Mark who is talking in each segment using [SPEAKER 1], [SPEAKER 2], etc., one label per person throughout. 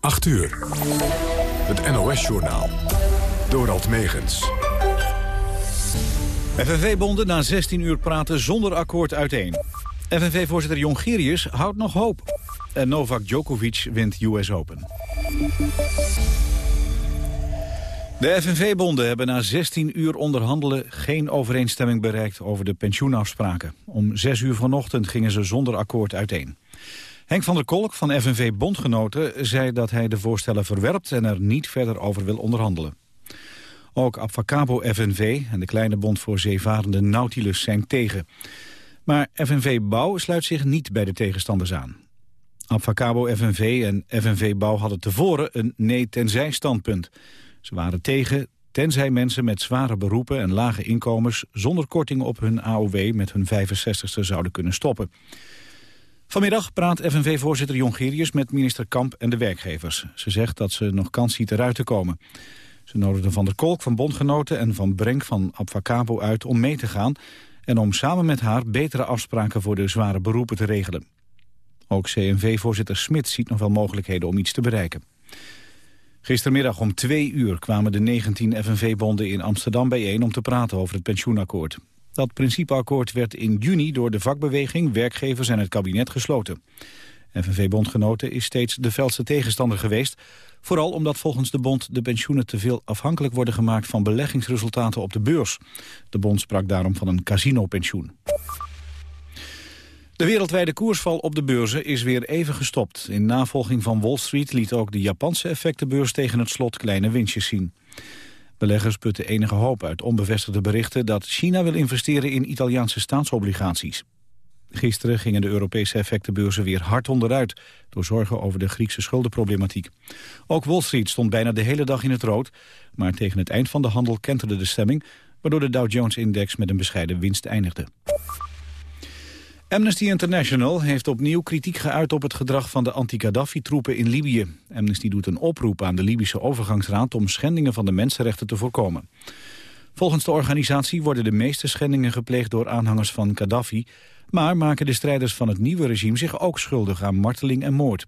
[SPEAKER 1] 8 uur. Het NOS-journaal. Dorald Megens.
[SPEAKER 2] FNV-bonden na 16 uur praten zonder akkoord uiteen. FNV-voorzitter Jongerius houdt nog hoop. En Novak Djokovic wint US Open. De FNV-bonden hebben na 16 uur onderhandelen geen overeenstemming bereikt over de pensioenafspraken. Om 6 uur vanochtend gingen ze zonder akkoord uiteen. Henk van der Kolk van FNV Bondgenoten zei dat hij de voorstellen verwerpt en er niet verder over wil onderhandelen. Ook Abfacabo FNV en de kleine bond voor zeevarende Nautilus zijn tegen. Maar FNV Bouw sluit zich niet bij de tegenstanders aan. Abfacabo FNV en FNV Bouw hadden tevoren een nee-tenzij standpunt. Ze waren tegen tenzij mensen met zware beroepen en lage inkomens... zonder korting op hun AOW met hun 65ste zouden kunnen stoppen. Vanmiddag praat FNV-voorzitter Jongerius met minister Kamp en de werkgevers. Ze zegt dat ze nog kans ziet eruit te komen. Ze nodigde Van der Kolk van Bondgenoten en Van Brenk van Abfacabo uit om mee te gaan... en om samen met haar betere afspraken voor de zware beroepen te regelen. Ook CNV-voorzitter Smit ziet nog wel mogelijkheden om iets te bereiken. Gistermiddag om twee uur kwamen de 19 FNV-bonden in Amsterdam bijeen om te praten over het pensioenakkoord. Dat principeakkoord werd in juni door de vakbeweging, werkgevers en het kabinet gesloten. FNV-bondgenoten is steeds de veldste tegenstander geweest. Vooral omdat volgens de bond de pensioenen te veel afhankelijk worden gemaakt van beleggingsresultaten op de beurs. De bond sprak daarom van een casinopensioen. De wereldwijde koersval op de beurzen is weer even gestopt. In navolging van Wall Street liet ook de Japanse effectenbeurs tegen het slot kleine winstjes zien. Beleggers putten enige hoop uit onbevestigde berichten dat China wil investeren in Italiaanse staatsobligaties. Gisteren gingen de Europese effectenbeurzen weer hard onderuit... door zorgen over de Griekse schuldenproblematiek. Ook Wall Street stond bijna de hele dag in het rood... maar tegen het eind van de handel kenterde de stemming... waardoor de Dow Jones-index met een bescheiden winst eindigde. Amnesty International heeft opnieuw kritiek geuit op het gedrag van de anti-Gaddafi-troepen in Libië. Amnesty doet een oproep aan de Libische overgangsraad om schendingen van de mensenrechten te voorkomen. Volgens de organisatie worden de meeste schendingen gepleegd door aanhangers van Gaddafi, maar maken de strijders van het nieuwe regime zich ook schuldig aan marteling en moord.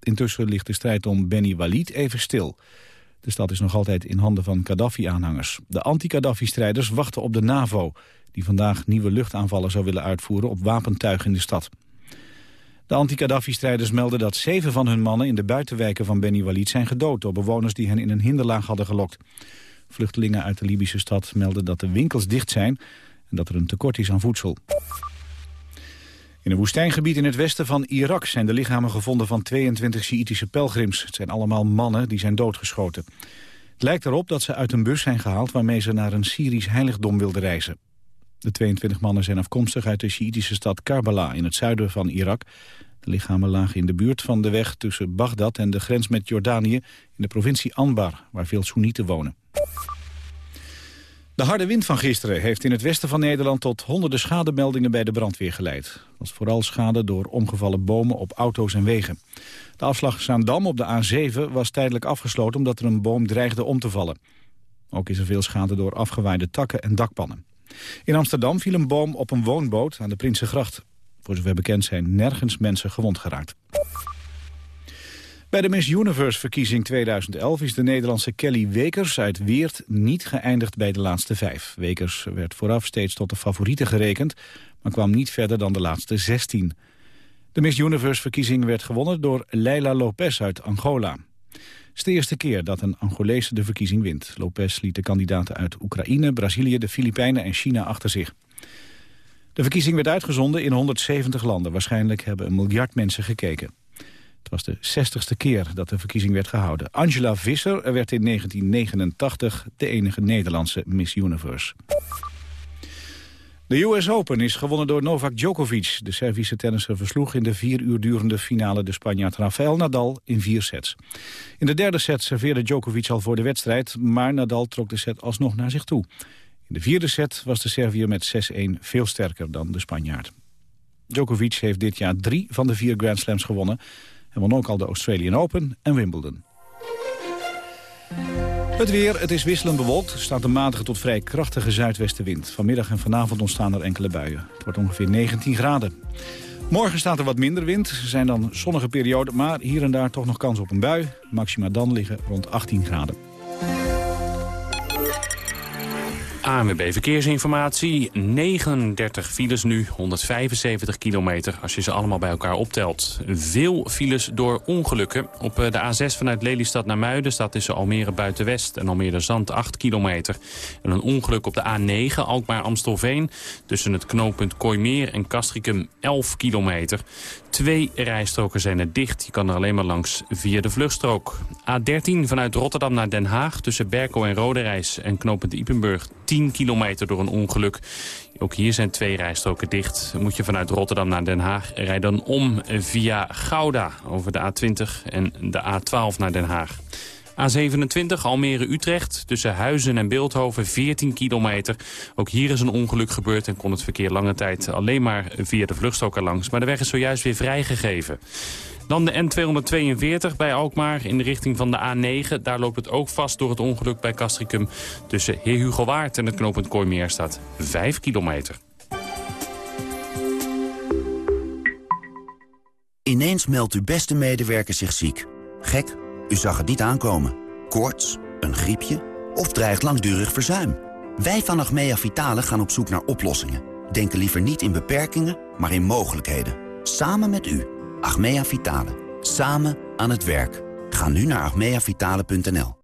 [SPEAKER 2] Intussen ligt de strijd om Beni Walid even stil. De stad is nog altijd in handen van Gaddafi-aanhangers. De anti-Gaddafi-strijders wachten op de NAVO die vandaag nieuwe luchtaanvallen zou willen uitvoeren op wapentuig in de stad. De anti-Kaddafi-strijders melden dat zeven van hun mannen in de buitenwijken van Beni Walid zijn gedood door bewoners die hen in een hinderlaag hadden gelokt. Vluchtelingen uit de Libische stad melden dat de winkels dicht zijn en dat er een tekort is aan voedsel. In een woestijngebied in het westen van Irak zijn de lichamen gevonden van 22 Sjiitische pelgrims. Het zijn allemaal mannen die zijn doodgeschoten. Het lijkt erop dat ze uit een bus zijn gehaald waarmee ze naar een Syrisch heiligdom wilden reizen. De 22 mannen zijn afkomstig uit de Sjiitische stad Karbala in het zuiden van Irak. De lichamen lagen in de buurt van de weg tussen Bagdad en de grens met Jordanië in de provincie Anbar, waar veel Soenieten wonen. De harde wind van gisteren heeft in het westen van Nederland tot honderden schademeldingen bij de brandweer geleid. Dat was vooral schade door omgevallen bomen op auto's en wegen. De afslag Zaandam op de A7 was tijdelijk afgesloten omdat er een boom dreigde om te vallen. Ook is er veel schade door afgewaaide takken en dakpannen. In Amsterdam viel een boom op een woonboot aan de Prinsengracht. Voor zover bekend zijn nergens mensen gewond geraakt. Bij de Miss Universe-verkiezing 2011 is de Nederlandse Kelly Wekers uit Weert niet geëindigd bij de laatste vijf. Wekers werd vooraf steeds tot de favoriete gerekend, maar kwam niet verder dan de laatste 16. De Miss Universe-verkiezing werd gewonnen door Leila Lopez uit Angola is de eerste keer dat een Angolese de verkiezing wint. Lopez liet de kandidaten uit Oekraïne, Brazilië, de Filipijnen en China achter zich. De verkiezing werd uitgezonden in 170 landen. Waarschijnlijk hebben een miljard mensen gekeken. Het was de 60ste keer dat de verkiezing werd gehouden. Angela Visser werd in 1989 de enige Nederlandse Miss Universe. De US Open is gewonnen door Novak Djokovic. De Servische tennisser versloeg in de vier uur durende finale de Spanjaard Rafael Nadal in vier sets. In de derde set serveerde Djokovic al voor de wedstrijd, maar Nadal trok de set alsnog naar zich toe. In de vierde set was de Serviër met 6-1 veel sterker dan de Spanjaard. Djokovic heeft dit jaar drie van de vier Grand Slams gewonnen. Hij won ook al de Australian Open en Wimbledon. Het weer, het is wisselend bewolkt. Er staat een matige tot vrij krachtige zuidwestenwind. Vanmiddag en vanavond ontstaan er enkele buien. Het wordt ongeveer 19 graden. Morgen staat er wat minder wind. Er zijn dan zonnige perioden, maar hier en daar toch nog kans op een bui. Maxima dan liggen rond 18 graden.
[SPEAKER 3] ANWB Verkeersinformatie. 39 files nu, 175 kilometer als je ze allemaal bij elkaar optelt. Veel files door ongelukken. Op eh, de A6 vanuit Lelystad naar Muiden staat tussen Almere Buitenwest en Almere Zand 8 kilometer. En een ongeluk op de A9 Alkmaar-Amstelveen tussen het knooppunt Kooimeer en Castricum 11 kilometer. Twee rijstroken zijn er dicht. Je kan er alleen maar langs via de vluchtstrook. A13 vanuit Rotterdam naar Den Haag tussen Berkel en Roderijs en knooppunt Ipenburg 10 kilometer door een ongeluk. Ook hier zijn twee rijstroken dicht. Moet je vanuit Rotterdam naar Den Haag, rijden dan om via Gouda over de A20 en de A12 naar Den Haag. A27 Almere-Utrecht tussen Huizen en Beeldhoven 14 kilometer. Ook hier is een ongeluk gebeurd en kon het verkeer lange tijd alleen maar via de vluchtstrook langs. Maar de weg is zojuist weer vrijgegeven. Dan de N242 bij Alkmaar in de richting van de A9. Daar loopt het ook vast door het ongeluk bij Castricum. Tussen Heer Hugo Waard en het knooppunt Kooimeer staat 5 kilometer.
[SPEAKER 4] Ineens meldt uw beste medewerker zich ziek. Gek, u zag het niet aankomen. Koorts, een griepje of dreigt langdurig verzuim. Wij van Achmea Vitale gaan op zoek naar oplossingen. Denken liever niet in beperkingen, maar in mogelijkheden. Samen met u. Achmea Vitale. Samen aan het werk. Ga nu naar achmeavitale.nl.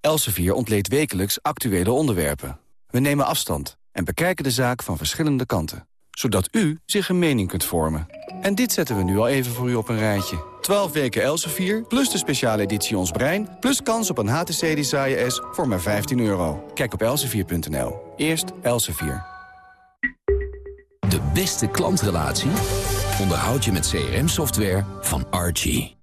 [SPEAKER 5] Elsevier ontleedt wekelijks actuele onderwerpen. We nemen afstand en bekijken de zaak van verschillende kanten. Zodat u zich een mening kunt vormen. En dit zetten we nu al even voor u op een rijtje. 12 weken Elsevier, plus de speciale editie Ons Brein... plus kans op een HTC Desire S voor maar 15 euro. Kijk op elsevier.nl. Eerst Elsevier.
[SPEAKER 6] De beste klantrelatie onderhoud je met CRM-software van Archie.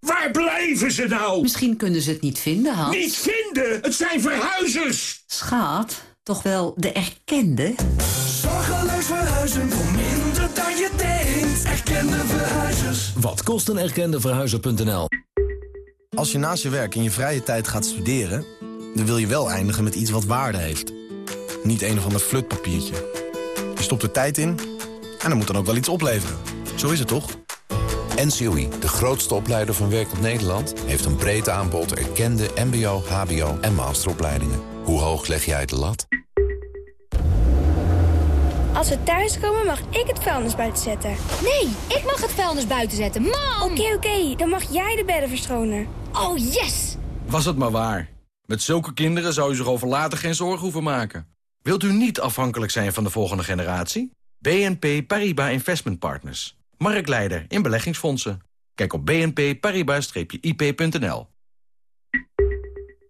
[SPEAKER 7] Waar blijven ze nou?
[SPEAKER 8] Misschien kunnen ze het niet vinden, Hans.
[SPEAKER 7] Niet vinden? Het zijn verhuizers!
[SPEAKER 8] Schaat, toch wel de erkende?
[SPEAKER 7] Zorgeloos verhuizen voor minder dan je denkt. Erkende verhuizers.
[SPEAKER 6] Wat kost een erkende verhuizer.nl?
[SPEAKER 9] Als je naast je werk in je vrije tijd gaat studeren... dan wil je wel eindigen met iets wat waarde heeft. Niet een of ander flutpapiertje. Je stopt er tijd in en dan moet dan ook wel iets opleveren. Zo is het toch?
[SPEAKER 10] NCOI, de grootste opleider van werk op Nederland... heeft een breed aanbod erkende mbo, hbo en masteropleidingen. Hoe hoog leg jij de lat?
[SPEAKER 11] Als we thuiskomen mag ik het vuilnis buiten zetten.
[SPEAKER 12] Nee, ik mag het vuilnis buiten zetten. Mam!
[SPEAKER 11] Oké, oké, dan mag jij de bedden verschonen.
[SPEAKER 12] Oh, yes!
[SPEAKER 13] Was het maar waar. Met zulke kinderen zou u zich over later geen zorgen hoeven maken. Wilt u niet afhankelijk zijn van de volgende generatie? BNP Paribas Investment Partners. Marktleider in beleggingsfondsen. Kijk op bnpparibas-ip.nl.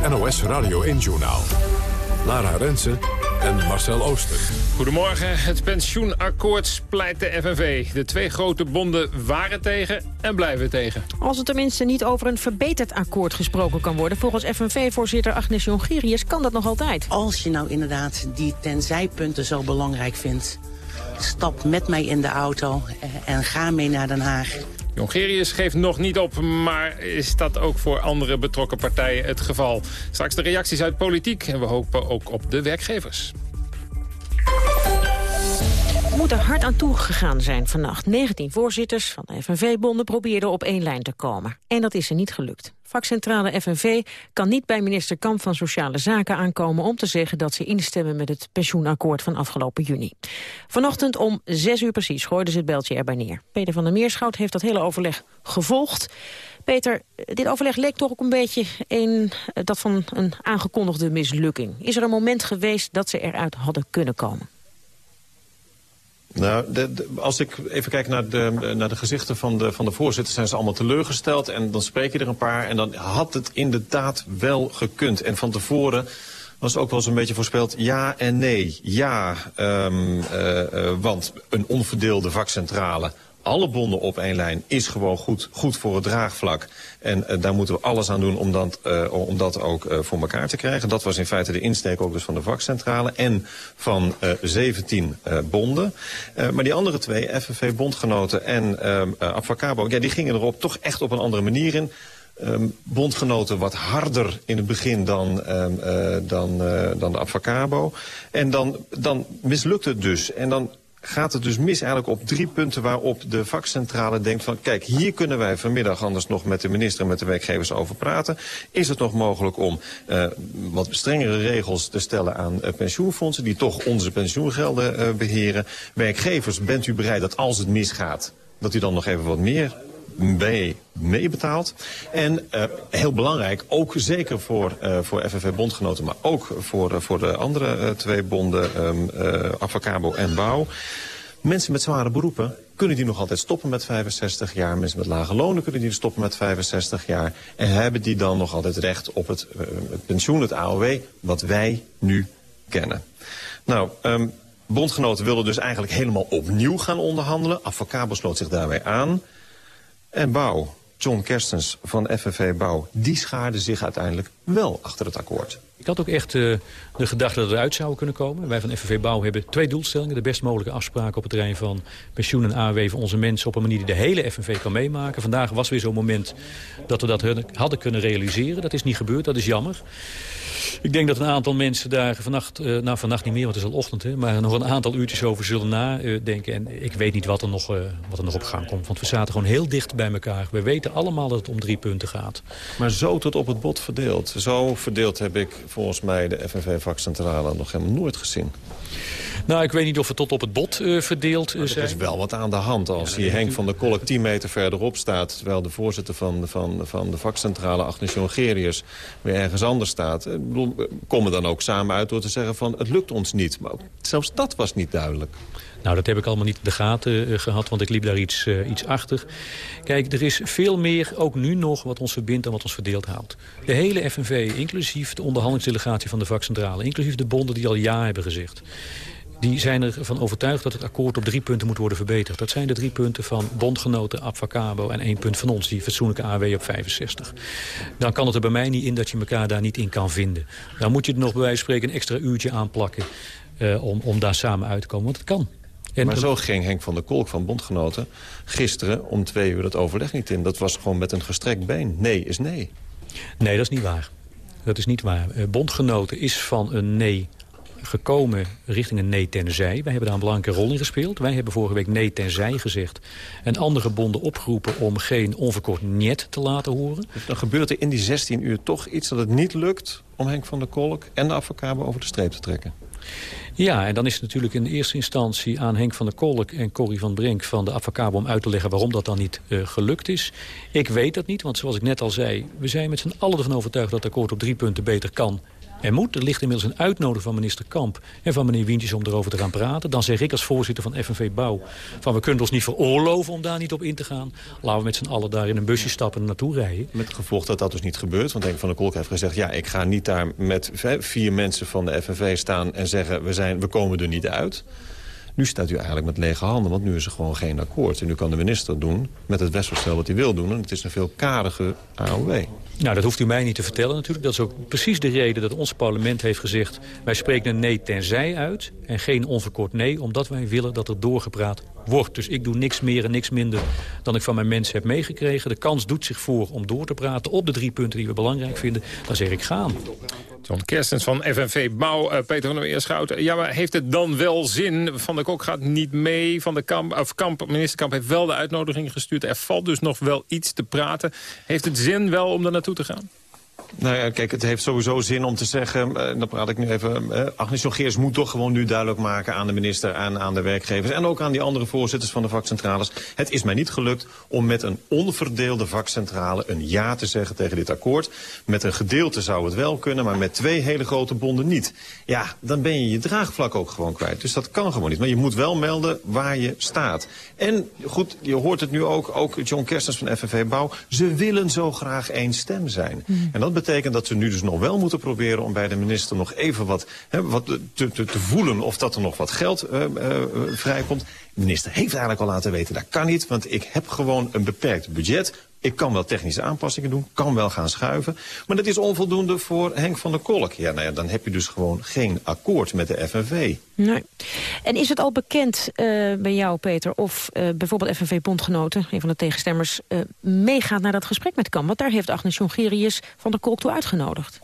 [SPEAKER 1] Het NOS Radio 1-journaal. Lara Rensen en Marcel Ooster.
[SPEAKER 14] Goedemorgen. Het pensioenakkoord splijt de FNV. De twee grote bonden waren tegen en blijven tegen.
[SPEAKER 15] Als er tenminste niet over een verbeterd akkoord gesproken kan worden... volgens FNV-voorzitter Agnes Jongerius kan dat nog altijd.
[SPEAKER 16] Als je nou inderdaad die tenzijpunten zo belangrijk vindt... stap met mij in de auto en ga mee naar Den Haag.
[SPEAKER 14] Jongerius geeft nog niet op, maar is dat ook voor andere betrokken partijen het geval? Straks de reacties uit politiek en we hopen ook op de werkgevers.
[SPEAKER 15] We moeten hard aan toe gegaan zijn vannacht. 19 voorzitters van de FNV-bonden probeerden op één lijn te komen. En dat is er niet gelukt. Vakcentrale FNV kan niet bij minister Kamp van Sociale Zaken aankomen om te zeggen dat ze instemmen met het pensioenakkoord van afgelopen juni. Vanochtend om zes uur precies gooiden ze het beltje erbij neer. Peter van der Meerschout heeft dat hele overleg gevolgd. Peter, dit overleg leek toch ook een beetje een, dat van een aangekondigde mislukking. Is er een moment geweest dat ze eruit hadden kunnen komen?
[SPEAKER 17] Nou, als ik even kijk naar de, naar de gezichten van de, van de voorzitters... zijn ze allemaal teleurgesteld en dan spreek je er een paar... en dan had het inderdaad wel gekund. En van tevoren was ook wel eens een beetje voorspeld ja en nee. Ja, um, uh, uh, want een onverdeelde vakcentrale alle bonden op één lijn is gewoon goed, goed voor het draagvlak. En uh, daar moeten we alles aan doen om dat, uh, om dat ook uh, voor elkaar te krijgen. Dat was in feite de insteek ook dus van de vakcentrale en van 17 bonden. maar die andere twee, FNV-bondgenoten en Avacabo, ja, die gingen erop toch echt op een andere manier in. Um, bondgenoten wat harder in het begin dan, um, uh, dan, dan de Avacabo. En dan, dan mislukt het dus. En dan gaat het dus mis eigenlijk op drie punten waarop de vakcentrale denkt van... kijk, hier kunnen wij vanmiddag anders nog met de minister en met de werkgevers over praten. Is het nog mogelijk om uh, wat strengere regels te stellen aan uh, pensioenfondsen... die toch onze pensioengelden uh, beheren? Werkgevers, bent u bereid dat als het misgaat... dat u dan nog even wat meer mee meebetaalt. En uh, heel belangrijk, ook zeker voor, uh, voor FNV-bondgenoten... maar ook voor, uh, voor de andere twee bonden, um, en Bouw... Mensen met zware beroepen kunnen die nog altijd stoppen met 65 jaar. Mensen met lage lonen kunnen die stoppen met 65 jaar. En hebben die dan nog altijd recht op het, pensioen, het AOW, wat wij nu kennen. Nou, um, bondgenoten wilden dus eigenlijk helemaal opnieuw gaan onderhandelen. Avacabo sloot zich daarbij aan... En Bouw, John Kerstens van FNV Bouw, die schaarde zich uiteindelijk wel achter het akkoord.
[SPEAKER 18] Ik had ook echt uh, de gedachte dat het eruit zou kunnen komen. Wij van FNV Bouw hebben twee doelstellingen. De best mogelijke afspraken op het terrein van pensioen en AOW voor onze mensen... op een manier die de hele FNV kan meemaken. Vandaag was weer zo'n moment dat we dat hadden kunnen realiseren. Dat is niet gebeurd, dat is jammer. Ik denk dat een aantal mensen daar vannacht, uh, nou vannacht niet meer, want het is al ochtend... Hè, maar nog een aantal uurtjes over zullen nadenken. En ik weet niet wat er, nog, uh, wat er nog op gang komt. Want we zaten gewoon heel dicht bij elkaar. We weten allemaal dat het om drie punten gaat.
[SPEAKER 17] Maar zo tot op het bot verdeeld. Zo verdeeld heb ik volgens mij de FNV-vakcentrale nog helemaal nooit gezien.
[SPEAKER 18] Nou, ik weet niet of het tot op het bot uh, verdeeld uh,
[SPEAKER 17] zijn. Er is wel wat aan de hand. Als ja, hier Henk van der Kolk 10 meter verderop staat... terwijl de voorzitter van, van, van de vakcentrale, Agnes Jongerius... weer ergens anders staat... Ik bedoel, komen dan ook samen uit door te zeggen van... het lukt ons niet. Maar zelfs dat was niet duidelijk.
[SPEAKER 18] Nou, dat heb ik allemaal niet in de gaten uh, gehad, want ik liep daar iets, uh, iets achter. Kijk, er is veel meer, ook nu nog, wat ons verbindt en wat ons verdeeld houdt. De hele FNV, inclusief de onderhandelingsdelegatie van de vakcentrale... inclusief de bonden die al ja hebben gezegd die zijn ervan overtuigd dat het akkoord op drie punten moet worden verbeterd. Dat zijn de drie punten van bondgenoten Abfacabo en één punt van ons, die fatsoenlijke AW op 65. Dan kan het er bij mij niet in dat je elkaar daar niet in kan vinden. Dan moet je er nog bij wijze van spreken een extra uurtje aanplakken uh, om, om daar samen uit te komen, want het kan.
[SPEAKER 17] En maar zo ging Henk van der Kolk van Bondgenoten gisteren om twee uur het overleg niet in. Dat was gewoon met een gestrekt been. Nee is nee.
[SPEAKER 18] Nee, dat is niet waar. Dat is niet waar. Bondgenoten is van een nee gekomen richting een nee tenzij. Wij hebben daar een belangrijke rol in gespeeld. Wij hebben vorige week nee tenzij gezegd. En andere bonden opgeroepen om geen onverkort niet te laten horen.
[SPEAKER 17] Dus dan gebeurt er in die 16 uur toch iets dat het niet lukt... om Henk van der Kolk en de advocaten over de streep te trekken.
[SPEAKER 18] Ja, en dan is het natuurlijk in eerste instantie aan Henk van der Kolk en Corrie van Brink van de Avacabo om uit te leggen waarom dat dan niet uh, gelukt is. Ik weet dat niet, want zoals ik net al zei, we zijn met z'n allen ervan overtuigd dat het akkoord op drie punten beter kan er moet. Er ligt inmiddels een uitnodiging van minister Kamp en van meneer Wientjes om erover te gaan praten. Dan zeg ik als voorzitter van FNV Bouw van we kunnen ons niet veroorloven om daar niet op in te gaan. Laten we met z'n allen daar in een busje stappen en naartoe rijden.
[SPEAKER 17] Met het gevolg dat dat dus niet gebeurt. Want Henk van der Kolk heeft gezegd ja ik ga niet daar met vier mensen van de FNV staan en zeggen we, zijn, we komen er niet uit. Nu staat u eigenlijk met lege handen, want nu is er gewoon geen akkoord. En nu kan de minister doen met het wetsvoorstel wat hij wil doen. En het is een veel karige AOW.
[SPEAKER 18] Nou, dat hoeft u mij niet te vertellen natuurlijk. Dat is ook precies de reden dat ons parlement heeft gezegd... wij spreken een nee tenzij uit en geen onverkort nee... omdat wij willen dat er doorgepraat Dus ik doe niks meer en niks minder dan ik van mijn mensen heb meegekregen. De kans doet zich voor om door te praten op de drie punten die we belangrijk vinden. Dan zeg ik gaan.
[SPEAKER 14] John Kerstens van FNV Bouw, uh, Peter van der Eerschouten. Ja, maar heeft het dan wel zin? Van der Kok gaat niet mee. Van de Kamp, of Kamp, minister Kamp heeft wel de uitnodiging gestuurd. Er valt dus nog wel iets te praten. Heeft het zin wel om daar naartoe te gaan?
[SPEAKER 17] Nou ja, kijk, het heeft sowieso zin om te zeggen... Uh, dan praat ik nu even... Uh, Agnes Jongerius moet toch gewoon nu duidelijk maken aan de minister... en aan de werkgevers en ook aan die andere voorzitters van de vakcentrales. Het is mij niet gelukt om met een onverdeelde vakcentrale... een ja te zeggen tegen dit akkoord. Met een gedeelte zou het wel kunnen, maar met twee hele grote bonden niet. Ja, dan ben je je draagvlak ook gewoon kwijt. Dus dat kan gewoon niet. Maar je moet wel melden waar je staat. En goed, je hoort het nu ook, ook John Kerstens van FNV Bouw... ze willen zo graag één stem zijn. Mm. En dat betekent dat ze nu dus nog wel moeten proberen om bij de minister nog even wat, wat te, te, te, voelen of dat er nog wat geld uh, uh, vrijkomt. De minister heeft eigenlijk al laten weten, dat kan niet, want ik heb gewoon een beperkt budget. Ik kan wel technische aanpassingen doen, kan wel gaan schuiven. Maar dat is onvoldoende voor Henk van der Kolk. Ja, nou ja, dan heb je dus gewoon geen akkoord met de FNV.
[SPEAKER 15] Nee. En is het al bekend uh, bij jou, Peter, of uh, bijvoorbeeld FNV-bondgenoten... een van de tegenstemmers, uh, meegaat naar dat gesprek met Kam? Want daar heeft Agnes Jongerius van der Kolk toe uitgenodigd.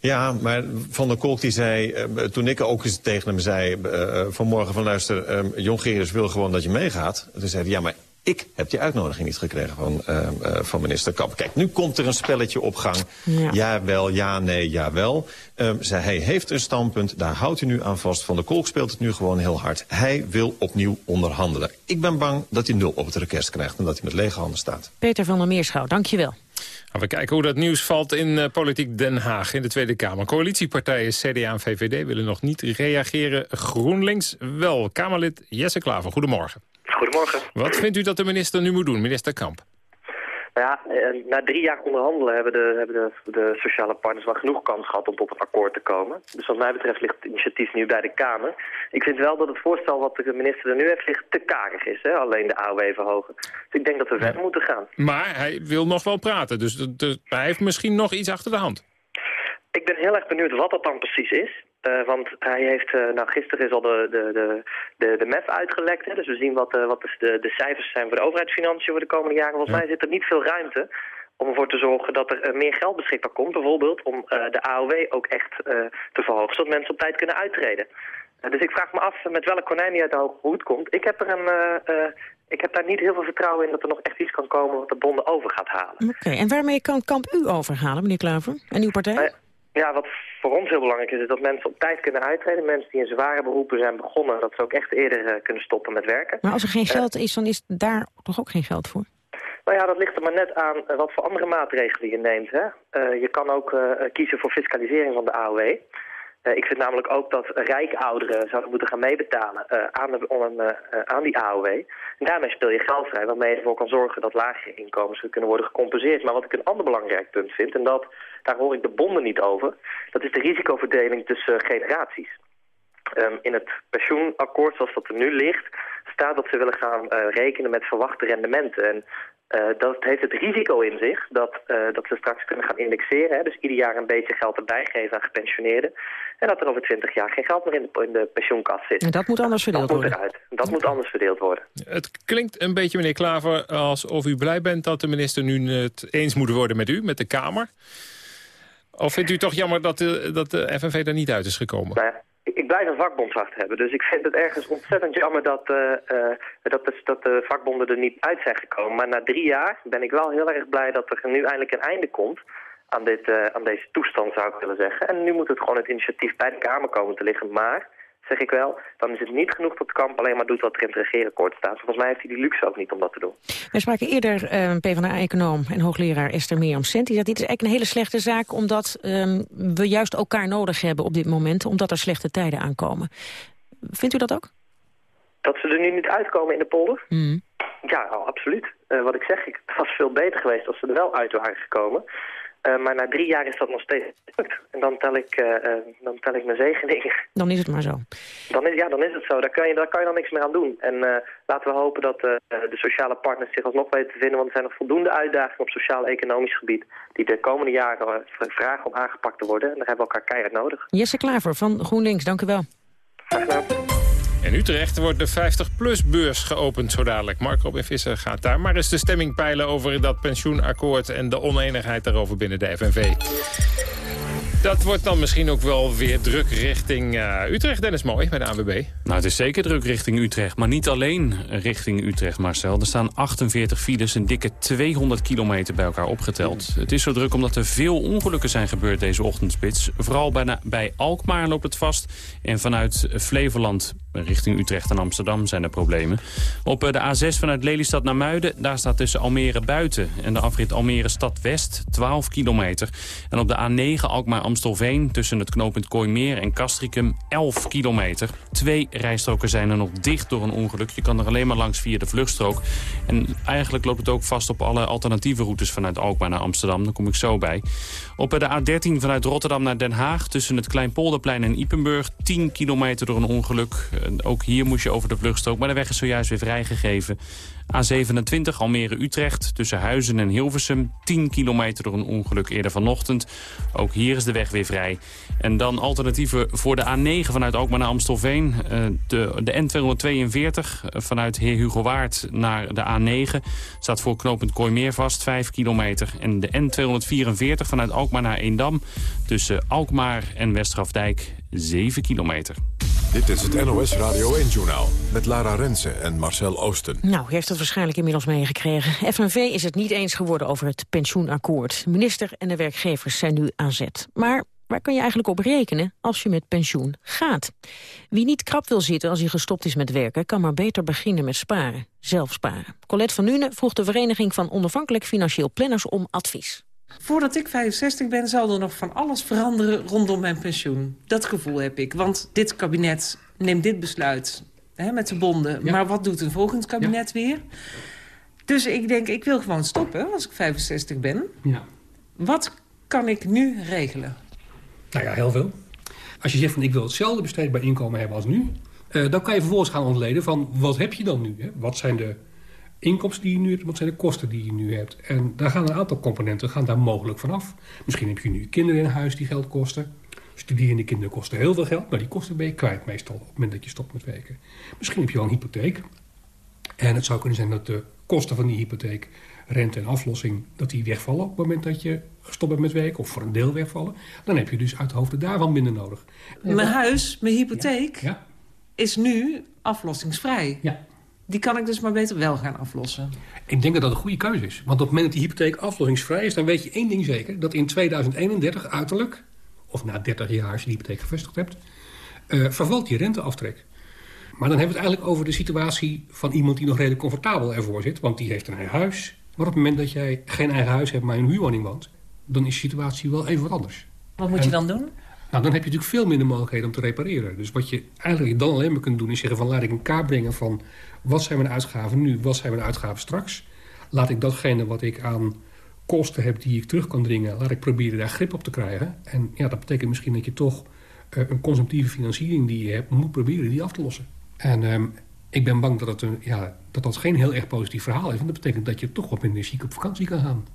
[SPEAKER 17] Ja, maar Van der Kolk die zei, uh, toen ik ook eens tegen hem zei... Uh, vanmorgen van luister, uh, Jongerius wil gewoon dat je meegaat. Toen zei hij, ja, maar ik heb die uitnodiging niet gekregen van, uh, uh, van minister Kamp. Kijk, nu komt er een spelletje op gang. Ja, ja wel, ja, nee, ja, wel. Uh, zij, hij heeft een standpunt, daar houdt hij nu aan vast. Van de Kolk speelt het nu gewoon heel hard. Hij wil opnieuw onderhandelen. Ik ben bang dat hij nul op het request krijgt... en dat hij met lege handen staat.
[SPEAKER 15] Peter van der Meerschouw, dankjewel.
[SPEAKER 14] We kijken hoe dat nieuws valt in uh, politiek Den Haag in de Tweede Kamer. Coalitiepartijen CDA en VVD willen nog niet reageren. GroenLinks wel. Kamerlid Jesse Klaver, goedemorgen.
[SPEAKER 19] Goedemorgen.
[SPEAKER 14] Wat vindt u dat de minister nu moet doen, minister Kamp?
[SPEAKER 19] Nou ja, na drie jaar onderhandelen hebben, de, hebben de, de, sociale partners wel genoeg kans gehad om tot een akkoord te komen. Dus wat mij betreft ligt het initiatief nu bij de Kamer. Ik vind wel dat het voorstel wat de minister er nu heeft ligt te karig is. Hè? Alleen de AOW verhogen. Dus ik denk dat we verder moeten gaan.
[SPEAKER 14] Maar hij wil nog wel praten, dus de, de, hij heeft misschien nog iets achter de hand.
[SPEAKER 19] Ik ben heel erg benieuwd wat dat dan precies is. Uh, want hij heeft, uh, nou gisteren is al de, de, de, de, de MEF uitgelekt. Hè? Dus we zien wat, uh, wat de, de cijfers zijn voor de overheidsfinanciën voor de komende jaren. Volgens ja. mij zit er niet veel ruimte om ervoor te zorgen dat er meer geld beschikbaar komt. Bijvoorbeeld om de AOW ook echt te verhogen, zodat mensen op tijd kunnen uittreden. dus ik vraag me af met welke konijn die uit de hoge hoed komt. Ik heb, er een, ik heb daar niet heel veel vertrouwen in dat er nog echt iets kan komen wat de bonden over gaat halen.
[SPEAKER 15] Oké, okay. en waarmee kan Kamp u overhalen, meneer Klaver? En uw partij?
[SPEAKER 19] Ja, wat voor ons heel belangrijk is, is dat mensen op tijd kunnen uittreden. Mensen die in zware beroepen zijn begonnen, dat ze ook echt eerder uh, kunnen stoppen met werken.
[SPEAKER 15] Maar als er geen geld is, dan is daar toch ook geen geld voor?
[SPEAKER 19] Nou ja, dat ligt er maar net aan uh, wat voor andere maatregelen je neemt. Hè? Uh, je kan ook kiezen voor fiscalisering van de AOW. ik vind namelijk ook dat rijke ouderen zouden moeten gaan meebetalen aan, de, on, aan die AOW. En daarmee speel je geld vrij, waarmee je ervoor kan zorgen dat lage inkomens kunnen worden gecompenseerd. Maar wat ik een ander belangrijk punt vind, en dat daar hoor ik de bonden niet over. Dat is de risicoverdeling tussen generaties. Um, in het pensioenakkoord zoals dat er nu ligt... staat dat ze willen gaan uh, rekenen met verwachte rendementen. En uh, dat heeft het risico in zich dat, uh, dat ze straks kunnen gaan indexeren. Hè? Dus ieder jaar een beetje geld erbij geven aan gepensioneerden. En dat er over twintig jaar geen geld meer in de, in de pensioenkas zit.
[SPEAKER 15] En dat moet anders verdeeld
[SPEAKER 19] dat
[SPEAKER 15] worden.
[SPEAKER 19] Moet eruit. Dat moet anders verdeeld worden.
[SPEAKER 14] Het klinkt een beetje, meneer Klaver, alsof u blij bent dat de minister nu het eens moet worden met u, met de Kamer. Of vindt u toch jammer dat de, dat de FNV er niet uit is gekomen?
[SPEAKER 19] Nou ja, ik, blijf een vakbondswacht hebben. Dus ik vind het ergens ontzettend jammer dat, uh, uh, dat, de, dat de vakbonden er niet uit zijn gekomen. Maar na drie jaar ben ik wel heel erg blij dat er nu eindelijk een einde komt aan, dit, uh, aan deze toestand, zou ik willen zeggen. En nu moet het gewoon het initiatief bij de Kamer komen te liggen. Maar zeg ik wel, dan is het niet genoeg dat Kamp alleen maar doet wat er in het regeerakkoord staat. Volgens mij heeft hij die luxe ook niet om dat te doen.
[SPEAKER 15] We spraken eerder uh, PvdA-econoom en hoogleraar Esther Mirjam Sent. Die zegt, dit is eigenlijk een hele slechte zaak omdat um, we juist elkaar nodig hebben op dit moment, omdat er slechte tijden aankomen. Vindt u dat ook?
[SPEAKER 19] Dat ze er nu niet uitkomen in de polder?
[SPEAKER 15] Mm.
[SPEAKER 19] Ja, absoluut. Uh, wat ik zeg, het was veel beter geweest als ze er wel uit waren gekomen. Uh, maar na drie jaar is dat nog steeds gelukt. En dan tel ik, uh, uh, dan tel ik mijn zegeningen.
[SPEAKER 15] Dan is het maar zo.
[SPEAKER 19] Dan is, ja, dan is het zo. Daar kan je, daar kan je dan niks meer aan doen. En laten we hopen dat de sociale partners zich alsnog weten te vinden. Want er zijn nog voldoende uitdagingen op sociaal-economisch gebied... die de komende jaren vragen om aangepakt te worden. En daar hebben we elkaar keihard nodig.
[SPEAKER 15] Jesse Klaver van GroenLinks, dank u wel.
[SPEAKER 19] Graag gedaan.
[SPEAKER 14] In Utrecht wordt de 50PLUS-beurs geopend zo dadelijk. Mark Robin Visser gaat daar maar eens de stemming peilen over dat pensioenakkoord... en de oneenigheid daarover binnen de FNV. Dat wordt dan misschien ook wel weer druk richting uh, Utrecht. Dennis Mooi bij de ANWB.
[SPEAKER 3] Nou, het is zeker druk richting Utrecht. Maar niet alleen richting Utrecht, Marcel. Er staan 48 files, een dikke 200 kilometer bij elkaar opgeteld. Het is zo druk omdat er veel ongelukken zijn gebeurd deze ochtendspits. Vooral bij, bij Alkmaar loopt het vast. En vanuit Flevoland richting Utrecht en Amsterdam zijn er problemen. Op de A6 vanuit Lelystad naar Muiden, daar staat tussen Almere buiten... en de afrit Almere Stad West 12 kilometer. En op de A9 Alkmaar Amstelveen... tussen het knooppunt Kooimeer en Castricum 11 kilometer. Twee rijstroken zijn er nog dicht door een ongeluk. Je kan er alleen maar langs via de vluchtstrook. En eigenlijk loopt het ook vast op alle alternatieve routes... vanuit Alkmaar naar Amsterdam. Daar kom ik zo bij. Op de A13 vanuit Rotterdam naar Den Haag... tussen het Kleinpolderplein en Ipenburg... 10 kilometer door een ongeluk. Ook hier moest je over de vluchtstrook. Maar de weg is zojuist weer vrijgegeven. A27 Almere-Utrecht tussen Huizen en Hilversum. 10 kilometer door een ongeluk eerder vanochtend. Ook hier is de weg weer vrij. En dan alternatieven voor de A9 vanuit Alkmaar naar Amstelveen. Eh, de, de N242 eh, vanuit Heer Hugo Waard naar de A9. Staat voor knooppunt Kooimeer vast, 5 kilometer. En de N244 vanuit Alkmaar naar Eendam. Tussen Alkmaar en Westgrafdijk 7 kilometer.
[SPEAKER 1] Dit is het NOS Radio 1-journaal met Lara Rensen en Marcel Oosten.
[SPEAKER 15] Nou, u heeft het waarschijnlijk inmiddels meegekregen. FNV is het niet eens geworden over het pensioenakkoord. Minister en de werkgevers zijn nu aan zet. Maar waar kun je eigenlijk op rekenen als je met pensioen gaat? Wie niet krap wil zitten als hij gestopt is met werken... kan maar beter beginnen met sparen, zelf sparen. Colette van Nuenen vroeg de Vereniging van Onafhankelijk Financieel Planners om advies.
[SPEAKER 20] Voordat ik 65 ben, zal er nog van alles veranderen rondom mijn pensioen. Dat gevoel heb ik. Want dit kabinet neemt dit besluit hè, met de bonden. Maar wat doet een volgend kabinet weer? Dus ik denk, ik wil gewoon stoppen als ik 65 ben.
[SPEAKER 21] Ja.
[SPEAKER 20] Wat kan ik nu regelen?
[SPEAKER 21] Nou ja, heel veel. Als je zegt van ik wil hetzelfde besteedbaar inkomen hebben als nu... Uh, dan kan je vervolgens gaan ontleden van wat heb je dan nu? Hè? Wat zijn de inkomsten die je nu hebt, wat zijn de kosten die je nu hebt. En daar gaan een aantal componenten gaan daar mogelijk vanaf. Misschien heb je nu kinderen in huis die geld kosten. Studerende kinderen kosten heel veel geld, maar die kosten ben je kwijt meestal op het moment dat je stopt met werken. Misschien heb je wel een hypotheek. En het zou kunnen zijn dat de kosten van die hypotheek, rente en aflossing, dat die wegvallen op het moment dat je gestopt bent met werken, of voor een deel wegvallen. Dan heb je dus uit de hoofden daarvan minder nodig.
[SPEAKER 20] Mijn huis, mijn hypotheek, ja. is nu aflossingsvrij.
[SPEAKER 21] Ja.
[SPEAKER 20] Die kan ik dus maar beter wel gaan aflossen.
[SPEAKER 21] Ik denk dat dat een goede keuze is. Want op het moment dat die hypotheek aflossingsvrij is... dan weet je één ding zeker. Dat in 2031 uiterlijk, of na 30 jaar als je die hypotheek gevestigd hebt... Uh, vervalt die renteaftrek. Maar dan hebben we het eigenlijk over de situatie van iemand... die nog redelijk comfortabel ervoor zit. Want die heeft een eigen huis. Maar op het moment dat jij geen eigen huis hebt, maar in een huurwoning woont... dan is de situatie wel even wat anders.
[SPEAKER 20] Wat moet je dan doen?
[SPEAKER 21] Nou, dan heb je natuurlijk veel minder mogelijkheden om te repareren. Dus wat je eigenlijk dan alleen maar kunt doen... is zeggen van laat ik een kaart brengen van... wat zijn mijn uitgaven nu, wat zijn mijn uitgaven straks. Laat ik datgene wat ik aan kosten heb die ik terug kan dringen... laat ik proberen daar grip op te krijgen. En ja, dat betekent misschien dat je toch uh, een consumptieve financiering die je hebt... moet proberen die af te lossen. En um, ik ben bang dat, een, ja, dat geen heel erg positief verhaal is. Want dat betekent dat je toch wat minder ziek op vakantie kan gaan.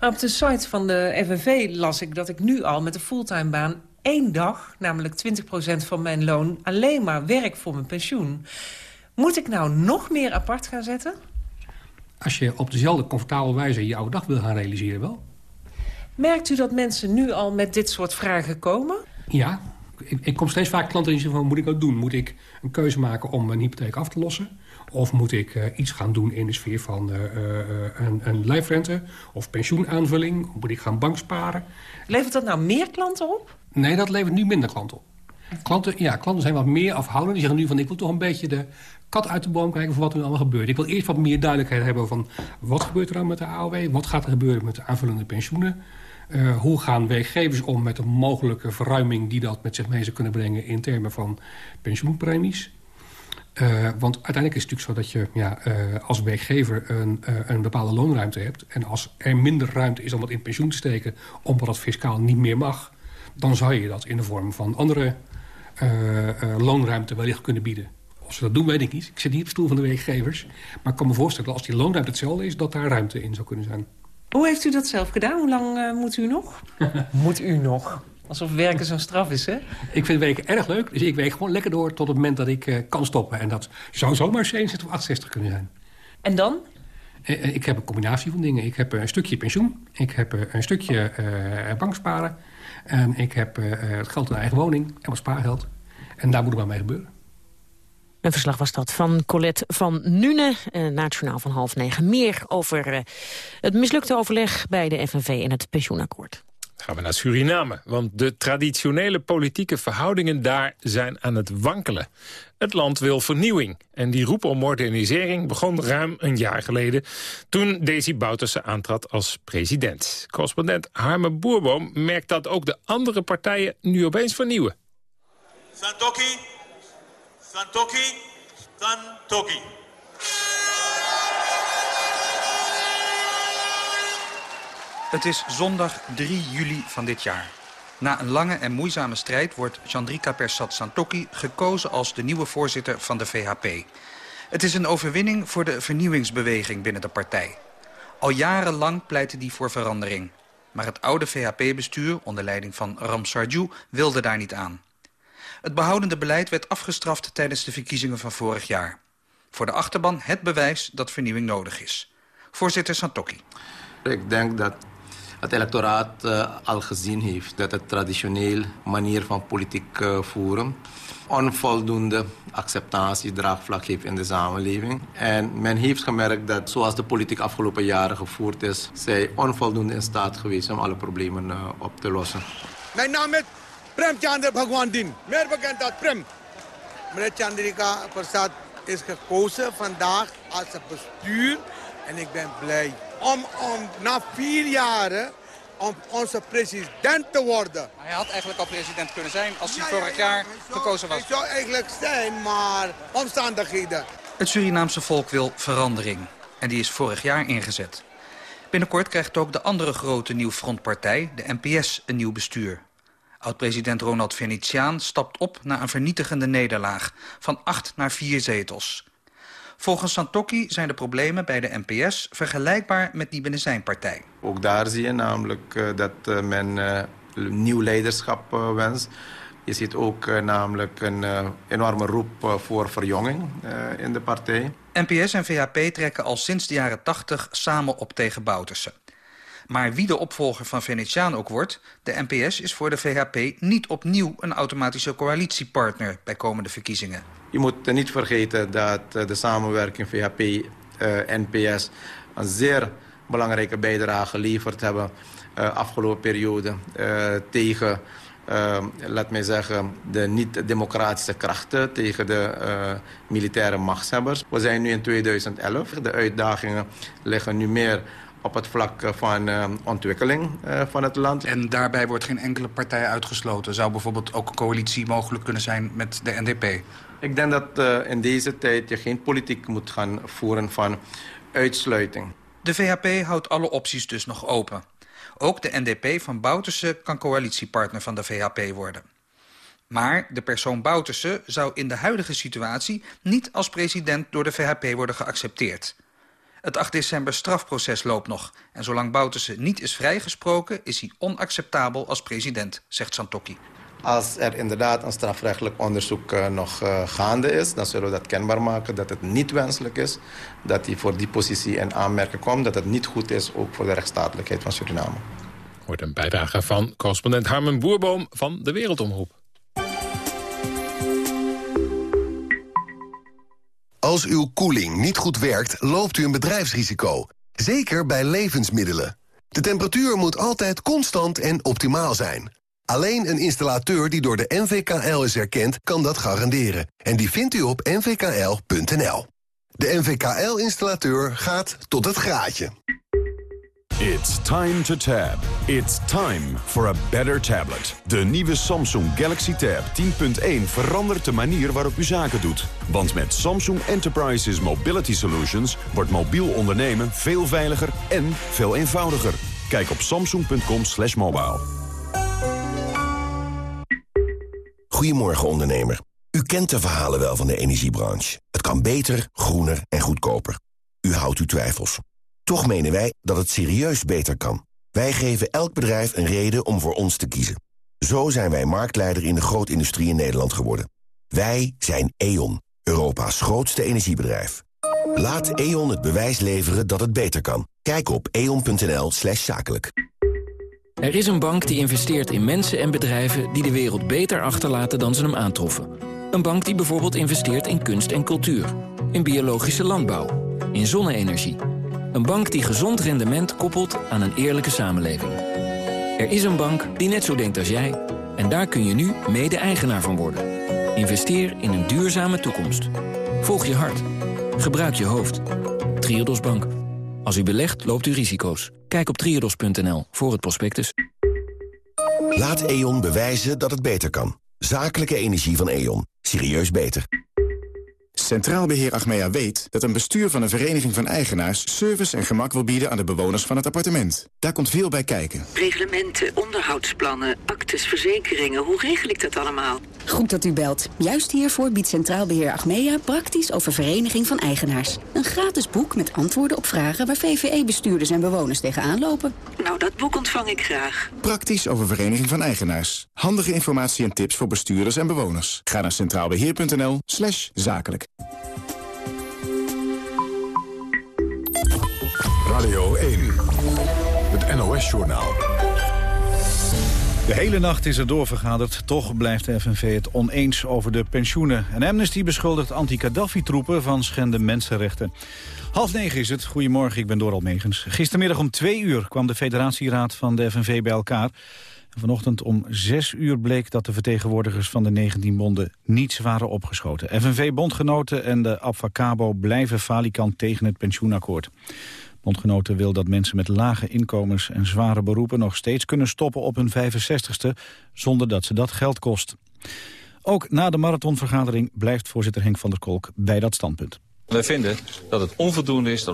[SPEAKER 20] Maar op de site van de FNV las ik dat ik nu al met een fulltime baan één dag, namelijk 20% van mijn loon... alleen maar werk voor mijn pensioen. Moet ik nou nog meer apart gaan zetten?
[SPEAKER 21] Als je op dezelfde comfortabele wijze je oude dag wil gaan realiseren wel.
[SPEAKER 20] Merkt u dat mensen nu al met dit soort vragen komen?
[SPEAKER 21] Ja, ik, ik kom steeds vaak klanten die zeggen van... moet ik dat doen? Moet ik een keuze maken om mijn hypotheek af te lossen? Of moet ik uh, iets gaan doen in de sfeer van uh, uh, een, een lijfrente of pensioenaanvulling? Of moet ik gaan banksparen?
[SPEAKER 20] Levert dat nou meer klanten op?
[SPEAKER 21] Nee, dat levert nu minder klanten op. Klanten, ja, klanten zijn wat meer afhoudend. Die zeggen nu van ik wil toch een beetje de kat uit de boom kijken van wat er allemaal gebeurt. Ik wil eerst wat meer duidelijkheid hebben van wat gebeurt er dan met de AOW? Wat gaat er gebeuren met de aanvullende pensioenen? Uh, hoe gaan werkgevers om met een mogelijke verruiming die dat met zich mee zou kunnen brengen in termen van pensioenpremies? Uh, want uiteindelijk is het natuurlijk zo dat je ja, uh, als werkgever een, een bepaalde loonruimte hebt. En als er minder ruimte is om dat in pensioen te steken, omdat het fiscaal niet meer mag, dan zou je dat in de vorm van andere loonruimte wellicht kunnen bieden. Of ze dat doen, weet ik niet. Ik zit niet op de stoel van de werkgevers. Maar ik kan me voorstellen, als die loonruimte hetzelfde is, dat daar ruimte in zou kunnen zijn.
[SPEAKER 20] Hoe heeft u dat zelf gedaan? Hoe lang moet u nog? moet u nog? Alsof werken zo'n straf is, hè?
[SPEAKER 21] Ik vind werken erg leuk, dus ik werk gewoon lekker door tot het moment dat ik uh, kan stoppen. En dat zou zomaar 67 of 68 kunnen zijn.
[SPEAKER 20] En dan?
[SPEAKER 21] Uh, ik heb een combinatie van dingen. Ik heb een stukje pensioen, ik heb een stukje banksparen... en ik heb het geld in eigen woning en wat spaargeld. En daar moet er maar mee gebeuren.
[SPEAKER 15] Een verslag was dat van Colette van Nune, nationaal van half negen. Meer over het mislukte overleg bij de FNV en het pensioenakkoord.
[SPEAKER 14] Gaan we naar Suriname, want de traditionele politieke verhoudingen daar zijn aan het wankelen. Het land wil vernieuwing en die roep om modernisering begon ruim een jaar geleden... toen Desi Bouterse aantrad als president. Correspondent Harme Boerboom merkt dat ook de andere partijen nu opeens vernieuwen.
[SPEAKER 22] Santoki.
[SPEAKER 23] Het is zondag 3 juli van dit jaar. Na een lange en moeizame strijd wordt Chandrika Persat Santokhi gekozen als de nieuwe voorzitter van de VHP. Het is een overwinning voor de vernieuwingsbeweging binnen de partij. Al jarenlang pleitte die voor verandering. Maar het oude VHP-bestuur, onder leiding van Ram Sarju, wilde daar niet aan. Het behoudende beleid werd afgestraft tijdens de verkiezingen van vorig jaar. Voor de achterban het bewijs dat vernieuwing nodig is. Voorzitter Santokhi.
[SPEAKER 24] Ik denk dat het electoraat uh, al gezien heeft dat het traditioneel manier van politiek uh, voeren onvoldoende acceptatie, draagvlak heeft in de samenleving. En men heeft gemerkt dat zoals de politiek afgelopen jaren gevoerd is, zij onvoldoende in staat geweest om alle problemen uh, op te lossen.
[SPEAKER 25] Mijn naam is Prem Chandra Bhagwandin, meer bekend als Prem. Meneer Chandrika Prasad is gekozen vandaag als het bestuur en ik ben blij om, om na vier jaren om onze president te worden.
[SPEAKER 23] Hij had eigenlijk al president kunnen zijn als hij vorig jaar gekozen was.
[SPEAKER 25] Hij zou eigenlijk zijn, maar omstandigheden.
[SPEAKER 23] Het Surinaamse volk wil verandering. En die is vorig jaar ingezet. Binnenkort krijgt ook de andere grote nieuwfrontpartij, de NPS, een nieuw bestuur. Oud-president Ronald Venetiaan stapt op na een vernietigende nederlaag... van acht naar vier zetels. Volgens Santokki zijn de problemen bij de NPS vergelijkbaar met die binnen zijn partij.
[SPEAKER 24] Ook daar zie je namelijk uh, dat uh, men uh, nieuw leiderschap wenst. Je ziet ook namelijk een enorme roep voor verjonging in de partij.
[SPEAKER 23] NPS en VHP trekken al sinds de jaren 80 samen op tegen Bouterse. Maar wie de opvolger van Venetiaan ook wordt... de NPS is voor de VHP niet opnieuw een automatische coalitiepartner... bij komende verkiezingen.
[SPEAKER 24] Je moet niet vergeten dat de samenwerking VHP-NPS... een zeer belangrijke bijdrage geleverd hebben... Uh, afgelopen periode tegen, uh, laat mij zeggen, de niet-democratische krachten, tegen de militaire machtshebbers. We zijn nu in 2011. De uitdagingen liggen nu meer op het vlak van uh, ontwikkeling uh, van het land.
[SPEAKER 23] En daarbij wordt geen enkele partij uitgesloten. Zou bijvoorbeeld ook een coalitie mogelijk kunnen zijn met de NDP?
[SPEAKER 24] Ik denk dat uh, in deze tijd je geen politiek moet gaan voeren van uitsluiting.
[SPEAKER 23] De VHP houdt alle opties dus nog open. Ook de NDP van Bouterse kan coalitiepartner van de VHP worden. Maar de persoon Bouterse zou in de huidige situatie niet als president door de VHP worden geaccepteerd. Het 8 december strafproces loopt nog. En zolang Bouterse niet is vrijgesproken... is hij onacceptabel als president, zegt Santokki.
[SPEAKER 24] Als er inderdaad een strafrechtelijk onderzoek uh, nog uh, gaande is... dan zullen we dat kenbaar maken dat het niet wenselijk is... dat hij voor die positie in aanmerking komt... dat het niet goed is, ook voor de rechtsstatelijkheid van Suriname.
[SPEAKER 14] Hoort een bijdrage van correspondent Harmen Boerboom van de Wereldomroep.
[SPEAKER 26] Als uw koeling niet goed werkt, loopt u een bedrijfsrisico. Zeker bij levensmiddelen. De temperatuur moet altijd constant en optimaal zijn. Alleen een installateur die door de NVKL is erkend, kan dat garanderen. En die vindt u op nvkl.nl. De NVKL-installateur gaat tot het graadje.
[SPEAKER 1] It's time to tab. It's time for a better tablet. De nieuwe Samsung Galaxy Tab 10.1 verandert de manier waarop u zaken doet. Want met Samsung Enterprises Mobility Solutions wordt mobiel ondernemen veel veiliger en veel eenvoudiger. Kijk op samsung.com slash mobile.
[SPEAKER 26] Goedemorgen ondernemer. U kent de verhalen wel van de energiebranche. Het kan beter, groener en goedkoper. U houdt uw twijfels. Toch menen wij dat het serieus beter kan. Wij geven elk bedrijf een reden om voor ons te kiezen. Zo zijn wij marktleider in de grootindustrie in Nederland geworden. Wij zijn E.ON, Europa's grootste energiebedrijf. Laat E.ON het bewijs leveren dat het beter kan. Kijk op eon.nl slash zakelijk.
[SPEAKER 27] Er is een bank die investeert in mensen en bedrijven... die de wereld beter achterlaten dan ze hem aantroffen. Een bank die bijvoorbeeld investeert in kunst en cultuur. In biologische landbouw. In zonne-energie. Een bank die gezond rendement koppelt aan een eerlijke samenleving. Er is een bank die net zo denkt als jij. En daar kun je nu mede-eigenaar van worden. Investeer in een duurzame toekomst. Volg je hart. Gebruik je hoofd. Triodos Bank. Als u belegt, loopt u risico's. Kijk op triodos.nl voor het prospectus.
[SPEAKER 26] Laat E.ON bewijzen dat het beter kan. Zakelijke energie van E.ON. Serieus beter.
[SPEAKER 28] Centraal Beheer Achmea weet dat een bestuur van een vereniging van eigenaars... service en gemak wil bieden aan de bewoners van het appartement. Daar komt veel bij kijken.
[SPEAKER 29] Reglementen, onderhoudsplannen, actes, verzekeringen. Hoe regel ik dat allemaal?
[SPEAKER 30] Goed dat u belt. Juist hiervoor biedt Centraal Beheer Achmea praktisch over vereniging van eigenaars. Een gratis boek met antwoorden op vragen waar VVE-bestuurders en bewoners tegenaan lopen.
[SPEAKER 29] Nou, dat boek ontvang ik graag.
[SPEAKER 28] Praktisch over vereniging van eigenaars. Handige informatie en tips voor bestuurders en bewoners. Ga naar centraalbeheer.nl slash zakelijk.
[SPEAKER 31] Radio 1, het NOS-journaal.
[SPEAKER 2] De hele nacht is er doorvergaderd. Toch blijft de FNV het oneens over de pensioenen. En Amnesty beschuldigt anti-Kaddafi-troepen van schende mensenrechten. Half negen is het. Goedemorgen, ik ben Doral Megens. Gistermiddag om twee uur kwam de federatieraad van de FNV bij elkaar. En vanochtend om zes uur bleek dat de vertegenwoordigers van de 19 bonden niets waren opgeschoten. FNV-bondgenoten en de Abfacabo blijven falikant tegen het pensioenakkoord. Bondgenoten wil dat mensen met lage inkomens en zware beroepen... nog steeds kunnen stoppen op hun 65ste, zonder dat ze dat geld kost. Ook na de marathonvergadering blijft voorzitter Henk van der Kolk bij dat standpunt.
[SPEAKER 32] Wij vinden dat het onvoldoende is,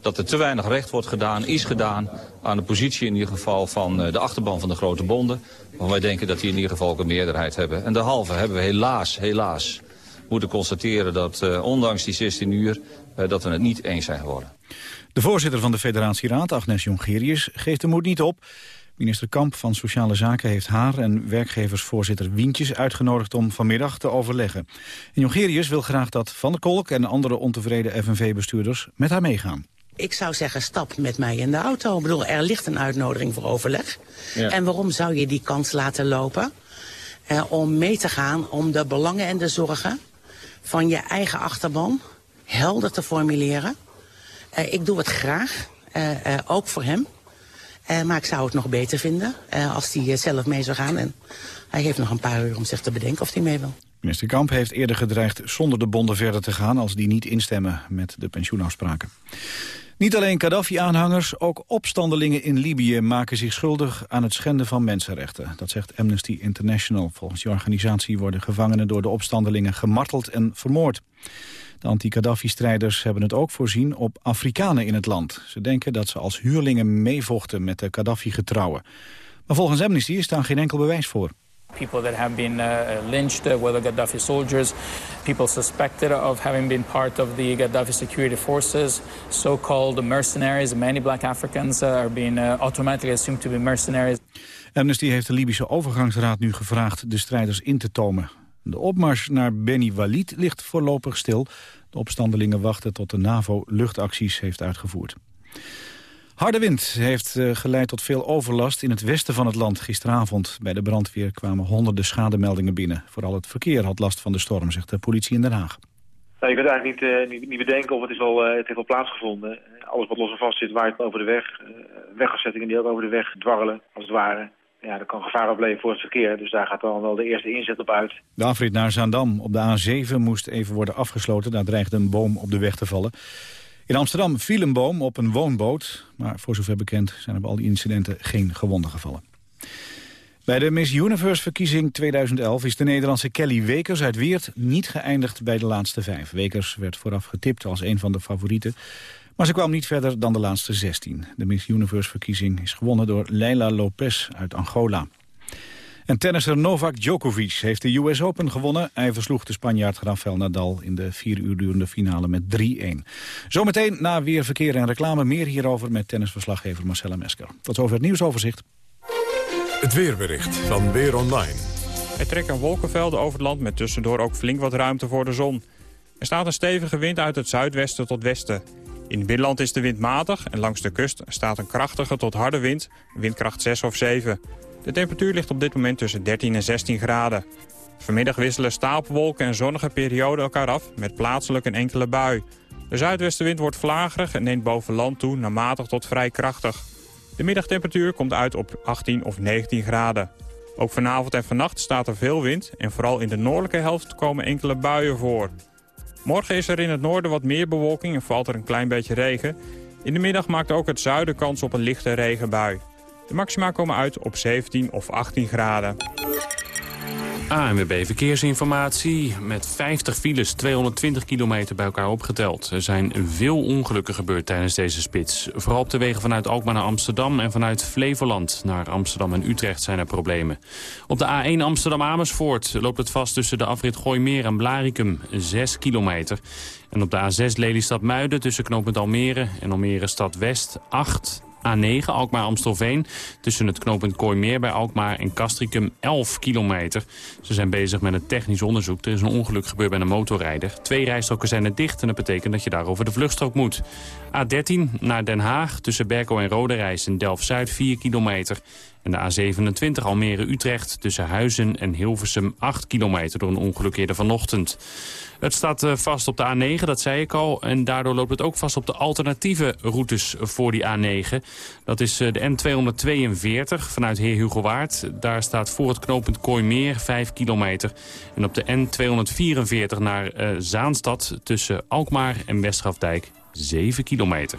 [SPEAKER 32] dat, er te weinig recht wordt gedaan, is gedaan... aan de positie in ieder geval van eh, de achterban van de grote bonden. Maar wij denken dat die in ieder geval ook een meerderheid hebben. En derhalve hebben we helaas, helaas moeten constateren dat uh, ondanks die 16 uur... Uh, dat we het niet eens zijn geworden.
[SPEAKER 2] De voorzitter van de federatieraad, Agnes Jongerius, geeft de moed niet op. Minister Kamp van Sociale Zaken heeft haar en werkgeversvoorzitter Wientjes uitgenodigd om vanmiddag te overleggen. En Jongerius wil graag dat Van der Kolk en andere ontevreden FNV-bestuurders met haar meegaan.
[SPEAKER 16] Ik zou zeggen, stap met mij in de auto. Ik bedoel, er ligt een uitnodiging voor overleg. Ja. En waarom zou je die kans laten lopen? Eh, om mee te gaan om de belangen en de zorgen van je eigen achterban helder te formuleren. Uh, ik doe het graag, uh, uh, ook voor hem. maar ik zou het nog beter vinden als hij zelf mee zou gaan. En hij heeft nog een paar uur om zich te bedenken of hij mee wil.
[SPEAKER 2] Minister Kamp heeft eerder gedreigd zonder de bonden verder te gaan... als die niet instemmen met de pensioenafspraken. Niet alleen Gaddafi-aanhangers, ook opstandelingen in Libië... maken zich schuldig aan het schenden van mensenrechten. Dat zegt Amnesty International. Volgens die organisatie worden gevangenen door de opstandelingen gemarteld en vermoord. De anti-Gaddafi-strijders hebben het ook voorzien op Afrikanen in het land. Ze denken dat ze als huurlingen meevochten met de Gaddafi-getrouwen. Maar volgens Amnesty is daar geen enkel bewijs voor.
[SPEAKER 33] People that have been uh, lynched, uh, whether Gaddafi soldiers, people suspected of having been part of the Gaddafi security forces, so-called mercenaries. Many black Africans uh, are being uh, automatically assumed to be mercenaries.
[SPEAKER 2] Amnesty heeft de Libische overgangsraad nu gevraagd de strijders in te tomen. De opmars naar Beni Walid ligt voorlopig stil. De opstandelingen wachten tot de NAVO luchtacties heeft uitgevoerd. Harde wind heeft eh, geleid tot veel overlast in het westen van het land gisteravond. Bij de brandweer kwamen honderden schademeldingen binnen. Vooral het verkeer had last van de storm, zegt de politie in Den Haag.
[SPEAKER 34] Nou, je kunt eigenlijk niet, uh, niet, niet, bedenken of het, is al, uh, het heeft al plaatsgevonden. Alles wat los en vast zit waait over de weg. wegafzettingen die ook over de weg dwarrelen, als het ware ja, er kan gevaar opleven voor het verkeer. Dus daar gaat dan wel de eerste inzet op uit.
[SPEAKER 2] De afrit naar Zaandam op de A7 moest even worden afgesloten. Daar dreigde een boom op de weg te vallen. In Amsterdam viel een boom op een woonboot. Maar voor zover bekend zijn er bij al die incidenten geen gewonden gevallen. Bij de Miss Universe-verkiezing 2011 is de Nederlandse Kelly Wekers uit Weert niet geëindigd bij de laatste vijf. Wekers werd vooraf getipt als een van de favorieten. Maar ze kwam niet verder dan de laatste 16. De Miss Universe-verkiezing is gewonnen door Leila Lopez uit Angola. En tennisser Novak Djokovic heeft de US Open gewonnen. Hij versloeg de Spanjaard Rafael Nadal in de vier uur durende finale met 3-1. Zometeen na weer verkeer en reclame meer hierover met tennisverslaggever Marcella Mesker. Tot zover het nieuwsoverzicht.
[SPEAKER 31] Het weerbericht van Weer Online.
[SPEAKER 35] Er trekken wolkenvelden over het land met tussendoor ook flink wat ruimte voor de zon. Er staat een stevige wind uit het zuidwesten tot westen. In het binnenland is de wind matig en langs de kust staat een krachtige tot harde wind, windkracht 6 of 7. De temperatuur ligt op dit moment tussen 13 en 16 graden. Vanmiddag wisselen stapelwolken en zonnige perioden elkaar af met plaatselijk een enkele bui. De zuidwestenwind wordt vlagerig en neemt boven land toe naar tot vrij krachtig. De middagtemperatuur komt uit op 18 of 19 graden. Ook vanavond en vannacht staat er veel wind en vooral in de noordelijke helft komen enkele buien voor. Morgen is er in het noorden wat meer bewolking en valt er een klein beetje regen. In de middag maakt ook het zuiden kans op een lichte regenbui. De maxima komen uit op 17 of 18 graden.
[SPEAKER 3] ANWB Verkeersinformatie met 50 files, 220 kilometer bij elkaar opgeteld. Er zijn veel ongelukken gebeurd tijdens deze spits. Vooral op de wegen vanuit Alkmaar naar Amsterdam en vanuit Flevoland naar Amsterdam en Utrecht zijn er problemen. Op de A1 Amsterdam-Amersfoort loopt het vast tussen de afrit Gooimeer en Blaricum, 6 kilometer. En op de A6 Lelystad-Muiden tussen knooppunt Almere en Almere Stad West 8 A9 Alkmaar-Amstelveen. Tussen het knooppunt Kooimeer bij Alkmaar en Castricum 11 kilometer. Ze zijn bezig met een technisch onderzoek. Er is een ongeluk gebeurd bij een motorrijder. Twee rijstroken zijn er dicht en dat betekent dat je daar over de vluchtstrook moet. A13 naar Den Haag tussen Berko en Roderijs in Delft-Zuid 4 kilometer. En de A27 Almere-Utrecht tussen Huizen en Hilversum 8 kilometer door een ongeluk eerder vanochtend. Het staat eh, vast op de A9, dat zei ik al. En daardoor loopt het ook vast op de alternatieve routes voor die A9. Dat is eh, de N242 vanuit Heer Hugo Waard. Daar staat voor het knooppunt Kooimeer 5 kilometer. En op de N244 naar uh, Zaanstad tussen Alkmaar en Westgrafdijk 7 kilometer.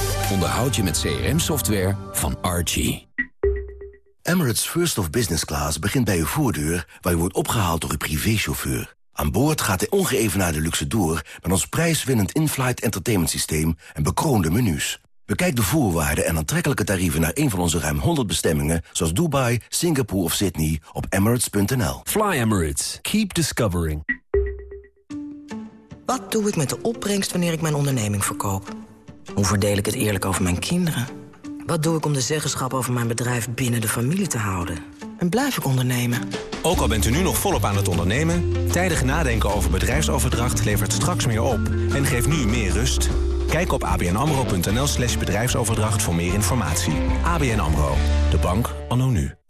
[SPEAKER 36] onderhoud je met CRM-software van Archie.
[SPEAKER 26] Emirates First of Business Class begint bij uw voordeur... waar u wordt opgehaald door uw privéchauffeur. Aan boord gaat de ongeëvenaarde luxe door... met ons prijswinnend in-flight entertainment systeem en bekroonde menus. Bekijk de voorwaarden en aantrekkelijke tarieven naar een van onze ruim 100 bestemmingen... zoals Dubai, Singapore of Sydney op emirates.nl.
[SPEAKER 36] Fly Emirates. Keep discovering.
[SPEAKER 24] Wat doe ik met de opbrengst wanneer ik mijn onderneming verkoop? Hoe verdeel ik het eerlijk over mijn kinderen? Wat doe ik om de zeggenschap over mijn bedrijf binnen de familie te houden? En blijf ik ondernemen?
[SPEAKER 13] Ook al bent u nu nog volop aan het ondernemen... tijdig nadenken over bedrijfsoverdracht levert straks meer op... en geeft nu meer rust. Kijk op abnamro.nl slash bedrijfsoverdracht voor meer informatie. ABN AMRO, de bank anno nu.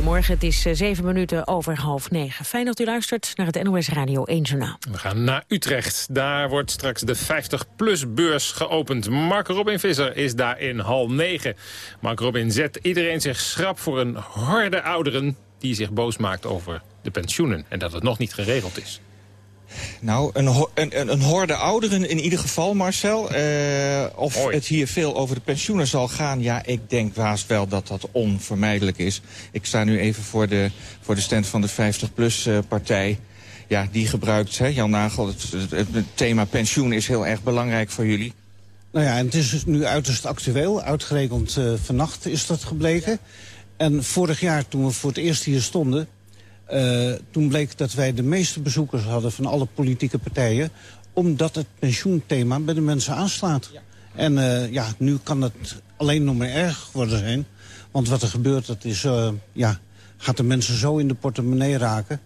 [SPEAKER 15] Goedemorgen, het is eh, zeven minuten over half negen. Fijn dat u luistert naar het NOS Radio 1 Journaal.
[SPEAKER 14] We gaan naar Utrecht. Daar wordt straks de 50-plus-beurs geopend. Mark Robin Visser is daar in hal 9. Mark Robin zet iedereen zich schrap voor een horde ouderen... die zich boos maakt over de pensioenen en dat het nog niet geregeld is.
[SPEAKER 37] Nou, een, een, een horde ouderen in ieder geval, Marcel. Uh, of het hier veel over de pensioenen zal gaan... ja, ik denk waast wel dat dat onvermijdelijk is. Ik sta nu even voor de, voor de stand van de 50PLUS-partij. ja, die gebruikt, hè, Jan Nagel, het, het, thema pensioen is heel erg belangrijk voor jullie.
[SPEAKER 38] Nou ja, en het is dus nu uiterst actueel. Uitgerekend uh, vannacht is dat gebleken. En vorig jaar, toen we voor het eerst hier stonden... Uh, toen bleek dat wij de meeste bezoekers hadden van alle politieke partijen... omdat het pensioenthema bij de mensen aanslaat. Ja. En uh, ja, nu kan het alleen nog maar erg worden zijn. Want wat er gebeurt, dat is, uh, ja, gaat de mensen zo in de portemonnee raken...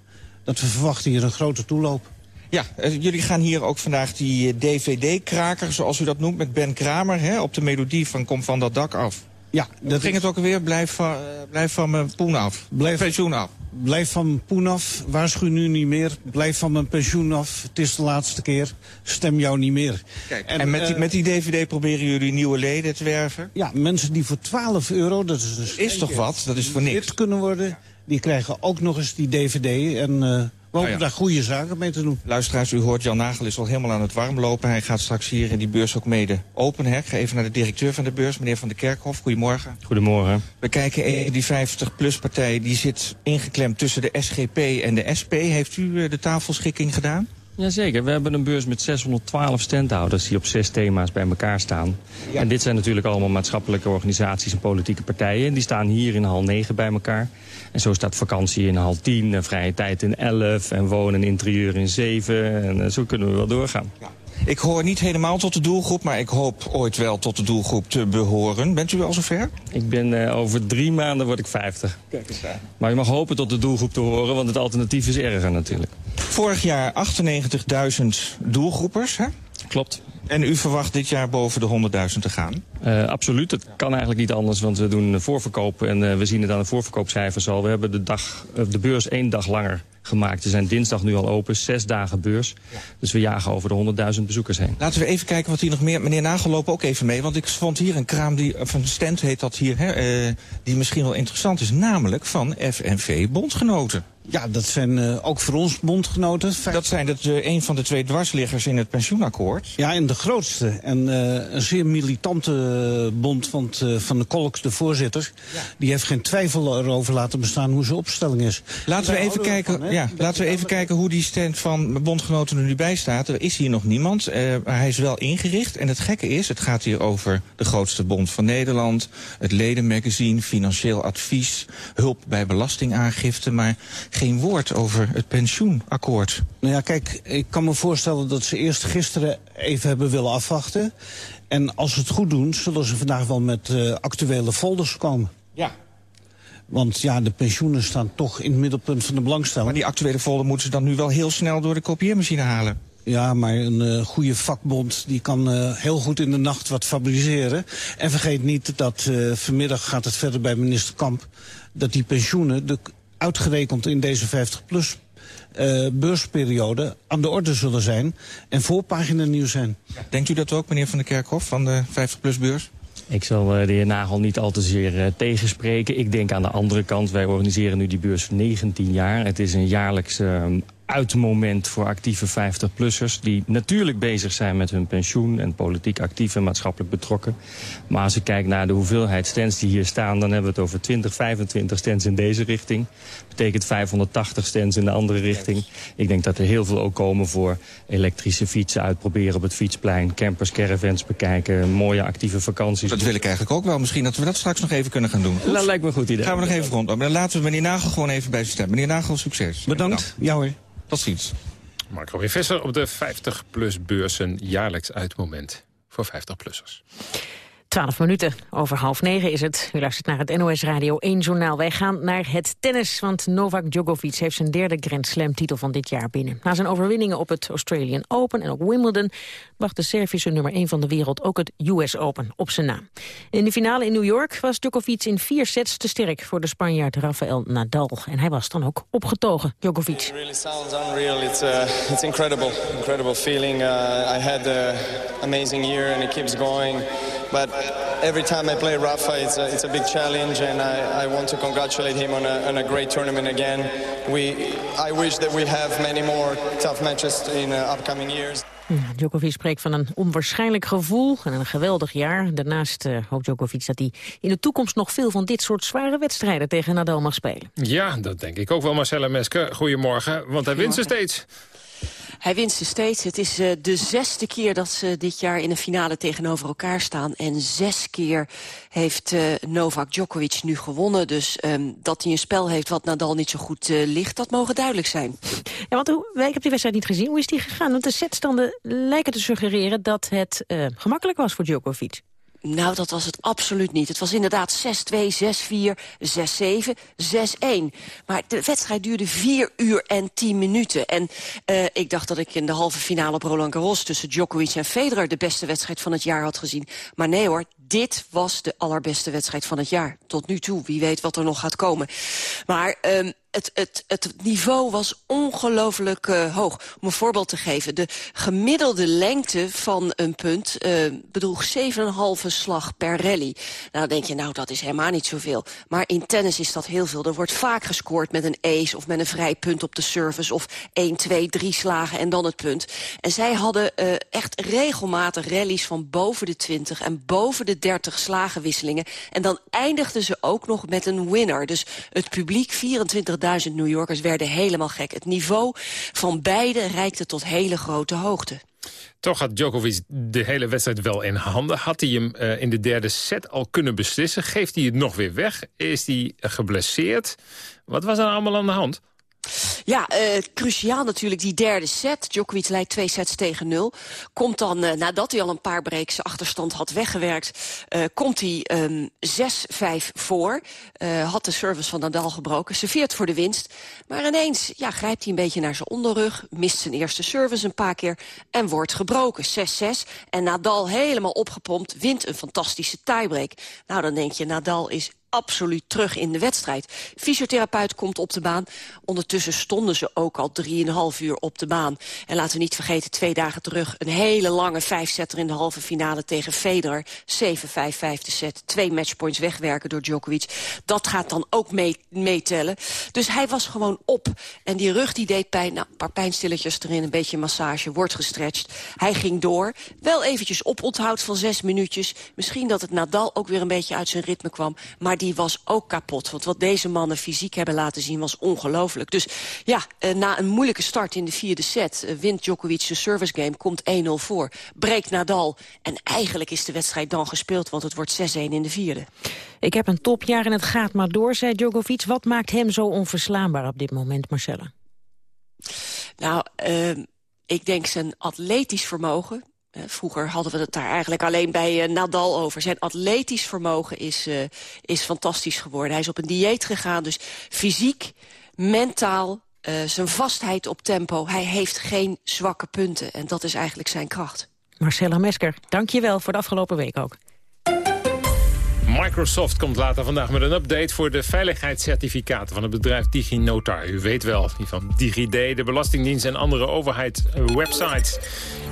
[SPEAKER 38] dat we verwachten hier een grote toeloop.
[SPEAKER 37] Ja, jullie gaan hier ook vandaag die dvd-kraker, zoals u dat noemt... met Ben Kramer, hè, op de melodie van Kom van dat dak af. Ja, dat ging het ook alweer? Blijf van, blijf van mijn poen af. Blijf pensioen af.
[SPEAKER 38] blijf van mijn poen af, waarschuw nu niet meer. Blijf van mijn pensioen af, het is de laatste keer. Stem jou niet meer.
[SPEAKER 37] Kijk, en, met, die, met die DVD proberen jullie nieuwe leden te werven?
[SPEAKER 38] Ja, mensen die voor 12 euro, dat is dus...
[SPEAKER 37] Is toch wat? Dat is voor niks.
[SPEAKER 38] kunnen worden, die krijgen ook nog eens die DVD. En uh, we hopen daar goede zaken mee te doen.
[SPEAKER 37] Luisteraars, u hoort Jan Nagel is al helemaal aan het warm lopen. Hij gaat straks hier in die beurs ook mede openen. Ik ga even naar de directeur van de beurs, meneer Van der Kerkhof. Goedemorgen.
[SPEAKER 39] Goedemorgen.
[SPEAKER 37] We kijken even die 50-plus-partij. Die zit ingeklemd tussen de SGP en de SP. Heeft u eh, de tafelschikking gedaan?
[SPEAKER 39] Jazeker, we hebben een beurs met 612 standhouders die op zes thema's bij elkaar staan. En dit zijn natuurlijk allemaal maatschappelijke organisaties en politieke partijen. Die staan hier in hal 9 bij elkaar. En zo staat vakantie in hal 10, en vrije tijd in 11 en wonen en interieur in 7. En eh, zo kunnen we wel doorgaan. Ja.
[SPEAKER 37] Ik hoor niet helemaal tot de doelgroep, maar ik hoop ooit wel tot de doelgroep te behoren. Bent u al zover?
[SPEAKER 39] Ik ben uh, over drie maanden word ik 50.
[SPEAKER 37] Kijk eens daar.
[SPEAKER 39] Maar je mag hopen tot de doelgroep te horen, want het alternatief is erger natuurlijk.
[SPEAKER 37] Vorig jaar 98.000 doelgroepers, hè?
[SPEAKER 39] Klopt.
[SPEAKER 37] En u verwacht dit jaar boven de 100.000 te gaan?
[SPEAKER 39] Uh, absoluut. Het kan eigenlijk niet anders, want we doen voorverkoop. En uh, we zien het aan de voorverkoopcijfers al. We hebben de, dag, uh, de beurs één dag langer gemaakt. We zijn dinsdag nu al open, zes dagen beurs. Dus we jagen over de 100.000 bezoekers heen.
[SPEAKER 37] Laten we even kijken wat hier nog meer... Meneer Nagel, loop ook even mee. Want ik vond hier een kraam, die, of een stand heet dat hier... Hè, die misschien wel interessant is. Namelijk van FNV Bondgenoten.
[SPEAKER 38] Ja, dat zijn uh, ook voor ons bondgenoten.
[SPEAKER 37] Dat zijn het, uh, een van de twee dwarsliggers in het pensioenakkoord.
[SPEAKER 38] Ja, en de grootste. En uh, een zeer militante bond van, van de Kolks, de voorzitter. Ja. Die heeft geen twijfel erover laten bestaan hoe zijn opstelling is.
[SPEAKER 37] Laten we even, kijken, van, ja, laten we even kijken hoe die stand van bondgenoten er nu bij staat. Er is hier nog niemand, maar hij is wel ingericht. En het gekke is, het gaat hier over de grootste bond van Nederland. Het ledenmagazine, financieel advies, hulp bij belastingaangifte. Maar geen woord over het pensioenakkoord.
[SPEAKER 38] Nou ja, kijk, ik kan me voorstellen dat ze eerst gisteren even hebben willen afwachten. En als ze het goed doen, zullen ze vandaag wel met uh, actuele folders komen.
[SPEAKER 37] Ja.
[SPEAKER 38] Want ja, de pensioenen staan toch in het middelpunt van de belangstelling.
[SPEAKER 37] Maar die actuele folder moeten ze dan nu wel heel snel door de kopieermachine halen.
[SPEAKER 38] Ja, maar een uh, goede vakbond die kan uh, heel goed in de nacht wat fabriceren. En vergeet niet dat uh, vanmiddag gaat het verder bij minister Kamp... dat die pensioenen de uitgerekend in deze 50-plus uh, beursperiode aan de orde zullen zijn en voorpagina nieuws zijn.
[SPEAKER 37] Denkt u dat ook, meneer Van der Kerkhof, van de 50-plus beurs?
[SPEAKER 39] Ik zal uh, de heer Nagel niet al te zeer uh, tegenspreken. Ik denk aan de andere kant, wij organiseren nu die beurs 19 jaar. Het is een jaarlijks uh, uitmoment voor actieve 50-plussers... die natuurlijk bezig zijn met hun pensioen... en politiek actief en maatschappelijk betrokken. Maar als ik kijk naar de hoeveelheid stands die hier staan... dan hebben we het over 20, 25 stands in deze richting. Dat betekent 580 stands in de andere richting. Ik denk dat er heel veel ook komen voor elektrische fietsen uitproberen op het fietsplein... campers, caravans bekijken, mooie actieve vakanties.
[SPEAKER 37] Dat wil ik eigenlijk ook wel. Misschien dat we dat straks nog even kunnen gaan doen.
[SPEAKER 39] Dat lijkt me een goed idee.
[SPEAKER 37] Gaan we nog even rond. Dan laten we meneer Nagel gewoon even bij zijn stem. Meneer Nagel, succes.
[SPEAKER 38] Bedankt. Ja hoor.
[SPEAKER 37] Tot ziens.
[SPEAKER 14] Marco Visser op de 50-plus beursen jaarlijks uitmoment voor 50-plussers.
[SPEAKER 15] 12 minuten over half negen is het. U luistert naar het NOS Radio 1 journaal. Wij gaan naar het tennis, want Novak Djokovic heeft zijn derde Grand Slam titel van dit jaar binnen. Na zijn overwinningen op het Australian Open en op Wimbledon wacht de Servische nummer 1 van de wereld ook het US Open op zijn naam. In de finale in New York was Djokovic in vier sets te sterk voor de Spanjaard Rafael Nadal. En hij was dan ook opgetogen, Djokovic.
[SPEAKER 40] It really sounds unreal. It's, uh, incredible. Incredible feeling. Uh, I had an amazing year and it keeps going. But every time I play Rafa, it's a, it's a big challenge, and I, I want to congratulate him on a, on a great tournament again. We, I wish that we have many more tough matches in uh, upcoming years.
[SPEAKER 15] Djokovic spreekt van een onwaarschijnlijk gevoel en een geweldig jaar. Daarnaast uh, hoopt Djokovic dat hij in de toekomst nog veel van dit soort zware wedstrijden tegen Nadal mag spelen.
[SPEAKER 14] Ja, dat denk ik ook wel, Marcella Meske. Goedemorgen, want hij wint ze steeds.
[SPEAKER 41] Hij wint ze steeds. Het is uh, de zesde keer dat ze dit jaar in een finale tegenover elkaar staan. En zes keer heeft uh, Novak Djokovic nu gewonnen. Dus um, dat hij een spel heeft wat Nadal niet zo goed uh, ligt, dat mogen duidelijk zijn.
[SPEAKER 15] Ja, want hoe, ik heb die wedstrijd niet gezien. Hoe is die gegaan? Want de setstanden lijken te suggereren dat het gemakkelijk was voor Djokovic.
[SPEAKER 41] Nou, dat was het absoluut niet. Het was inderdaad 6-2, 6-4, 6-7, 6-1. Maar de wedstrijd duurde 4 uur en 10 minuten. En uh, ik dacht dat ik in de halve finale op Roland Garros... tussen Djokovic en Federer de beste wedstrijd van het jaar had gezien. Maar nee hoor, dit was de allerbeste wedstrijd van het jaar. Tot nu toe, wie weet wat er nog gaat komen. Maar um, het, het, het niveau was ongelooflijk uh, hoog. Om een voorbeeld te geven. De gemiddelde lengte van een punt uh, bedroeg 7,5 slag per rally. Nou denk je, nou dat is helemaal niet zoveel. Maar in tennis is dat heel veel. Er wordt vaak gescoord met een ace of met een vrij punt op de service. Of 1, 2, 3 slagen en dan het punt. En zij hadden uh, echt regelmatig rallies van boven de 20 en boven de 30 slagenwisselingen. En dan eindigden ze ook nog met een winner. Dus het publiek, 24 duizend New Yorkers werden helemaal gek. Het niveau van beide reikte tot hele grote hoogte.
[SPEAKER 14] Toch had Djokovic de hele wedstrijd wel in handen. Had hij hem uh, in de derde set al kunnen beslissen? Geeft hij het nog weer weg? Is hij geblesseerd? Wat was er allemaal aan de hand?
[SPEAKER 41] Ja, uh, cruciaal natuurlijk die derde set. Djokovic leidt twee sets tegen nul. Komt dan, uh, nadat hij al een paar breaks achterstand had weggewerkt... Uh, komt hij um, 6-5 voor. had de service van Nadal gebroken. Serveert voor de winst. Maar ineens ja, grijpt hij een beetje naar zijn onderrug. Mist zijn eerste service een paar keer. En wordt gebroken. 6-6. En Nadal helemaal opgepompt. Wint een fantastische tiebreak. Nou, dan denk je, Nadal is absoluut terug in de wedstrijd. Fysiotherapeut komt op de baan. Ondertussen stonden ze ook al 3,5 uur op de baan. En laten we niet vergeten, twee dagen terug... een hele lange vijfsetter in de halve finale tegen Federer. 7-5, vijfde set. Twee matchpoints wegwerken door Djokovic. Dat gaat dan ook meetellen. dus hij was gewoon op. En die rug die deed pijn. Nou, een paar pijnstilletjes erin, een beetje massage, wordt gestretched. Hij ging door. Wel eventjes oponthoud van zes minuutjes. Misschien dat het Nadal ook weer een beetje uit zijn ritme kwam. Maar die was ook kapot. Want wat deze mannen fysiek hebben laten zien was ongelooflijk. Dus ja, eh, na een moeilijke start in de vierde set... Eh, wint Djokovic de service game, komt 1-0 voor. Breekt Nadal. En eigenlijk is de wedstrijd dan gespeeld, want het wordt 6-1 in de vierde.
[SPEAKER 15] Ik heb een topjaar en het gaat maar door, zei Djokovic. Wat maakt hem zo onverslaanbaar op dit moment, Marcella?
[SPEAKER 41] Nou, uh, ik denk zijn atletisch vermogen vroeger hadden we het daar eigenlijk alleen bij uh, Nadal over. Zijn atletisch vermogen is, uh, is fantastisch geworden. Hij is op een dieet gegaan, dus fysiek, mentaal, zijn vastheid op tempo. Hij heeft geen zwakke punten en dat is eigenlijk zijn kracht.
[SPEAKER 15] Marcella Mesker, dank je wel voor de afgelopen week ook.
[SPEAKER 14] Microsoft komt later vandaag met een update voor de veiligheidscertificaten van het bedrijf DigiNotar. U weet wel, die van DigiD, de Belastingdienst en andere overheidswebsites.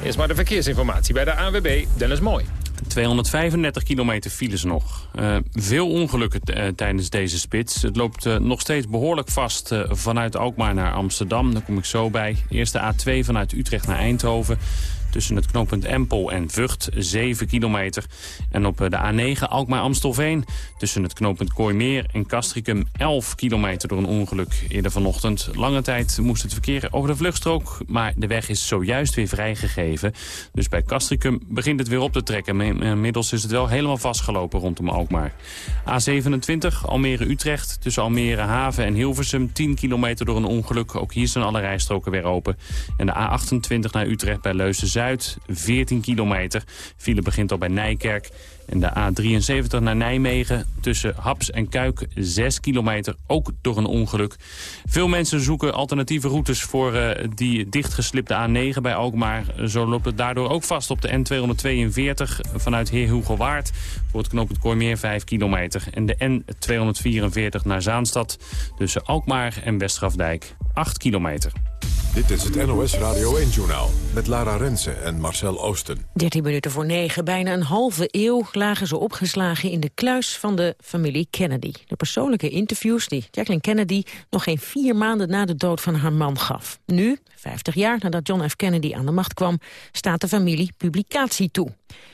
[SPEAKER 14] Eerst maar de verkeersinformatie bij de ANWB, Dennis Mooi.
[SPEAKER 3] 235 kilometer files nog. Uh, veel ongelukken uh, tijdens deze spits. Het loopt uh, nog steeds behoorlijk vast vanuit Alkmaar naar Amsterdam. Daar kom ik zo bij. Eerst de A2 vanuit Utrecht naar Eindhoven. Tussen het knooppunt Empel en Vught 7 kilometer. En op de A9 Alkmaar-Amstelveen tussen het knooppunt Kooimeer en Castricum 11 kilometer door een ongeluk eerder vanochtend. Lange tijd moest het verkeer over de vluchtstrook, maar de weg is zojuist weer vrijgegeven. Dus bij Castricum begint het weer op te trekken. Inmiddels is het wel helemaal vastgelopen rondom Alkmaar. A27 Almere-Utrecht tussen Almere Haven en Hilversum 10 kilometer door een ongeluk. Ook hier zijn alle rijstroken weer open. En de A28 naar Utrecht bij Leusden-Zuid 14 kilometer. File begint al bij Nijkerk. En de A73 naar Nijmegen tussen Haps en Kuik 6 kilometer, ook door een ongeluk. Veel mensen zoeken alternatieve routes voor uh, die dichtgeslipte A9 bij Alkmaar. Zo loopt het daardoor ook vast op de N242 vanuit Heer Hugo Waard... voor het knooppunt Kooimeer 5 kilometer. En de N244 naar Zaanstad tussen Alkmaar en Westgrafdijk 8 kilometer.
[SPEAKER 31] Dit is het NOS Radio 1-journaal met Lara Rensen en Marcel Oosten.
[SPEAKER 15] 13 minuten voor 9, bijna een halve eeuw lagen ze opgeslagen in de kluis van de familie Kennedy. De persoonlijke interviews die Jacqueline Kennedy nog geen vier maanden na de dood van haar man gaf. Nu, 50 jaar nadat John F. Kennedy aan de macht kwam, staat de familie publicatie toe.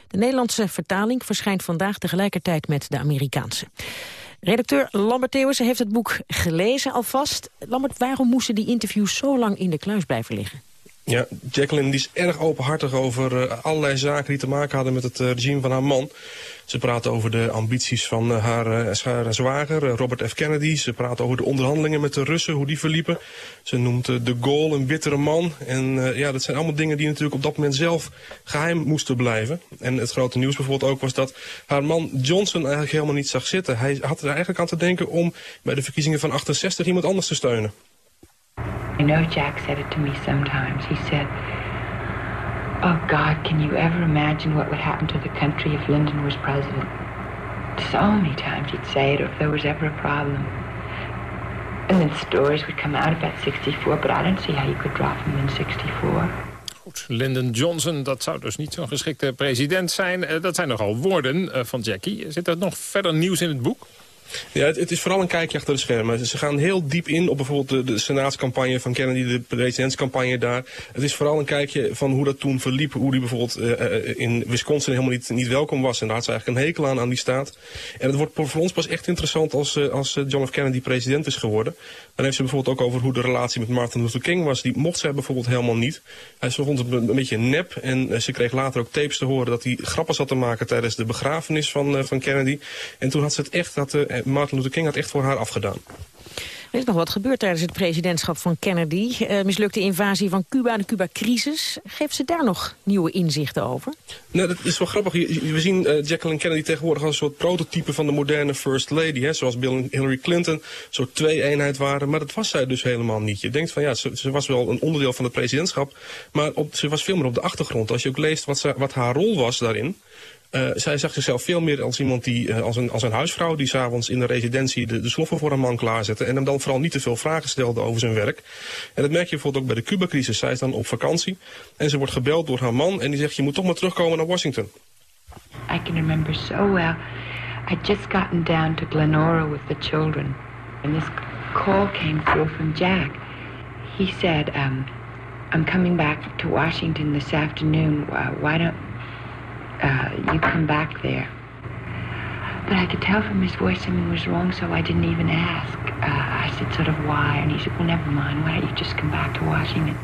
[SPEAKER 15] De Nederlandse vertaling verschijnt vandaag tegelijkertijd met de Amerikaanse. Redacteur Lambert Theeuwissen heeft het boek gelezen alvast. Lambert, waarom moesten die interviews zo lang in de kluis blijven liggen?
[SPEAKER 42] Ja, Jacqueline die is erg openhartig over uh, allerlei zaken die te maken hadden met het uh, regime van haar man. Ze praat over de ambities van uh, haar, zwager, Robert F. Kennedy. Ze praat over de onderhandelingen met de Russen, hoe die verliepen. Ze noemt de Gaulle een bittere man. En ja, dat zijn allemaal dingen die natuurlijk op dat moment zelf geheim moesten blijven. En het grote nieuws bijvoorbeeld ook was dat haar man Johnson eigenlijk helemaal niet zag zitten. Hij had er eigenlijk aan te denken om bij de verkiezingen van 68 iemand anders te steunen.
[SPEAKER 43] I know Jack said it to me sometimes. He said, Oh God, can you ever imagine what would happen to the country if Lyndon was president? So many times he'd say it, or if there was ever a problem. And then stories would come out about 64, but I don't see how you could drop him in 64.
[SPEAKER 14] Goed, Lyndon Johnson, dat zou dus niet zo'n geschikte president zijn. Eh, dat zijn nogal woorden eh, van Jackie. Zit er nog verder nieuws in het boek?
[SPEAKER 42] Ja, het, is vooral een kijkje achter de schermen. Ze gaan heel diep in op bijvoorbeeld de, senaatscampagne van Kennedy, de presidentscampagne daar. Het is vooral een kijkje van hoe dat toen verliep. Hoe die bijvoorbeeld uh, in Wisconsin helemaal niet, niet welkom was. En daar had ze eigenlijk een hekel aan, aan die staat. En het wordt voor ons pas echt interessant als, uh, als John F. Kennedy president is geworden. Dan heeft ze bijvoorbeeld ook over hoe de relatie met Martin Luther King was. Die mocht zij bijvoorbeeld helemaal niet. Hij vond het een, beetje nep. En ze kreeg later ook tapes te horen dat hij grappen zat te maken tijdens de begrafenis van, van Kennedy. En toen had ze het echt dat Martin Luther King had echt voor haar afgedaan.
[SPEAKER 15] Er is nog wat gebeurd tijdens het presidentschap van Kennedy. Uh, mislukte invasie van Cuba, de Cuba-crisis. Geeft ze daar nog nieuwe inzichten over?
[SPEAKER 42] Nou, dat is wel grappig. We zien uh, Jacqueline Kennedy tegenwoordig als een soort prototype van de moderne First Lady. Hè? Zoals Bill en Hillary Clinton, een soort twee-eenheid waren. Maar dat was zij dus helemaal niet. Je denkt van ja, ze, ze was wel een onderdeel van het presidentschap. Maar op, ze was veel meer op de achtergrond. Als je ook leest wat, ze, wat haar rol was daarin... Uh, zij zag zichzelf veel meer als iemand die, uh, als, een, als een huisvrouw die s'avonds in de residentie de, de sloffen voor een man klaarzette. En hem dan vooral niet te veel vragen stelde over zijn werk. En dat merk je bijvoorbeeld ook bij de Cuba-crisis. Zij is dan op vakantie en ze wordt gebeld door haar man en die zegt je moet toch maar terugkomen naar Washington.
[SPEAKER 43] I can remember so well. I'd just gotten down to Glenora with the children. And this call came through from Jack. He said, um, I'm coming back to Washington this afternoon. Uh, why don't uh, you come back there. But I could tell from his voice something was wrong, so I didn't even ask. Uh, I said sort of why, and he said, well, never mind. Why don't you just come back to Washington?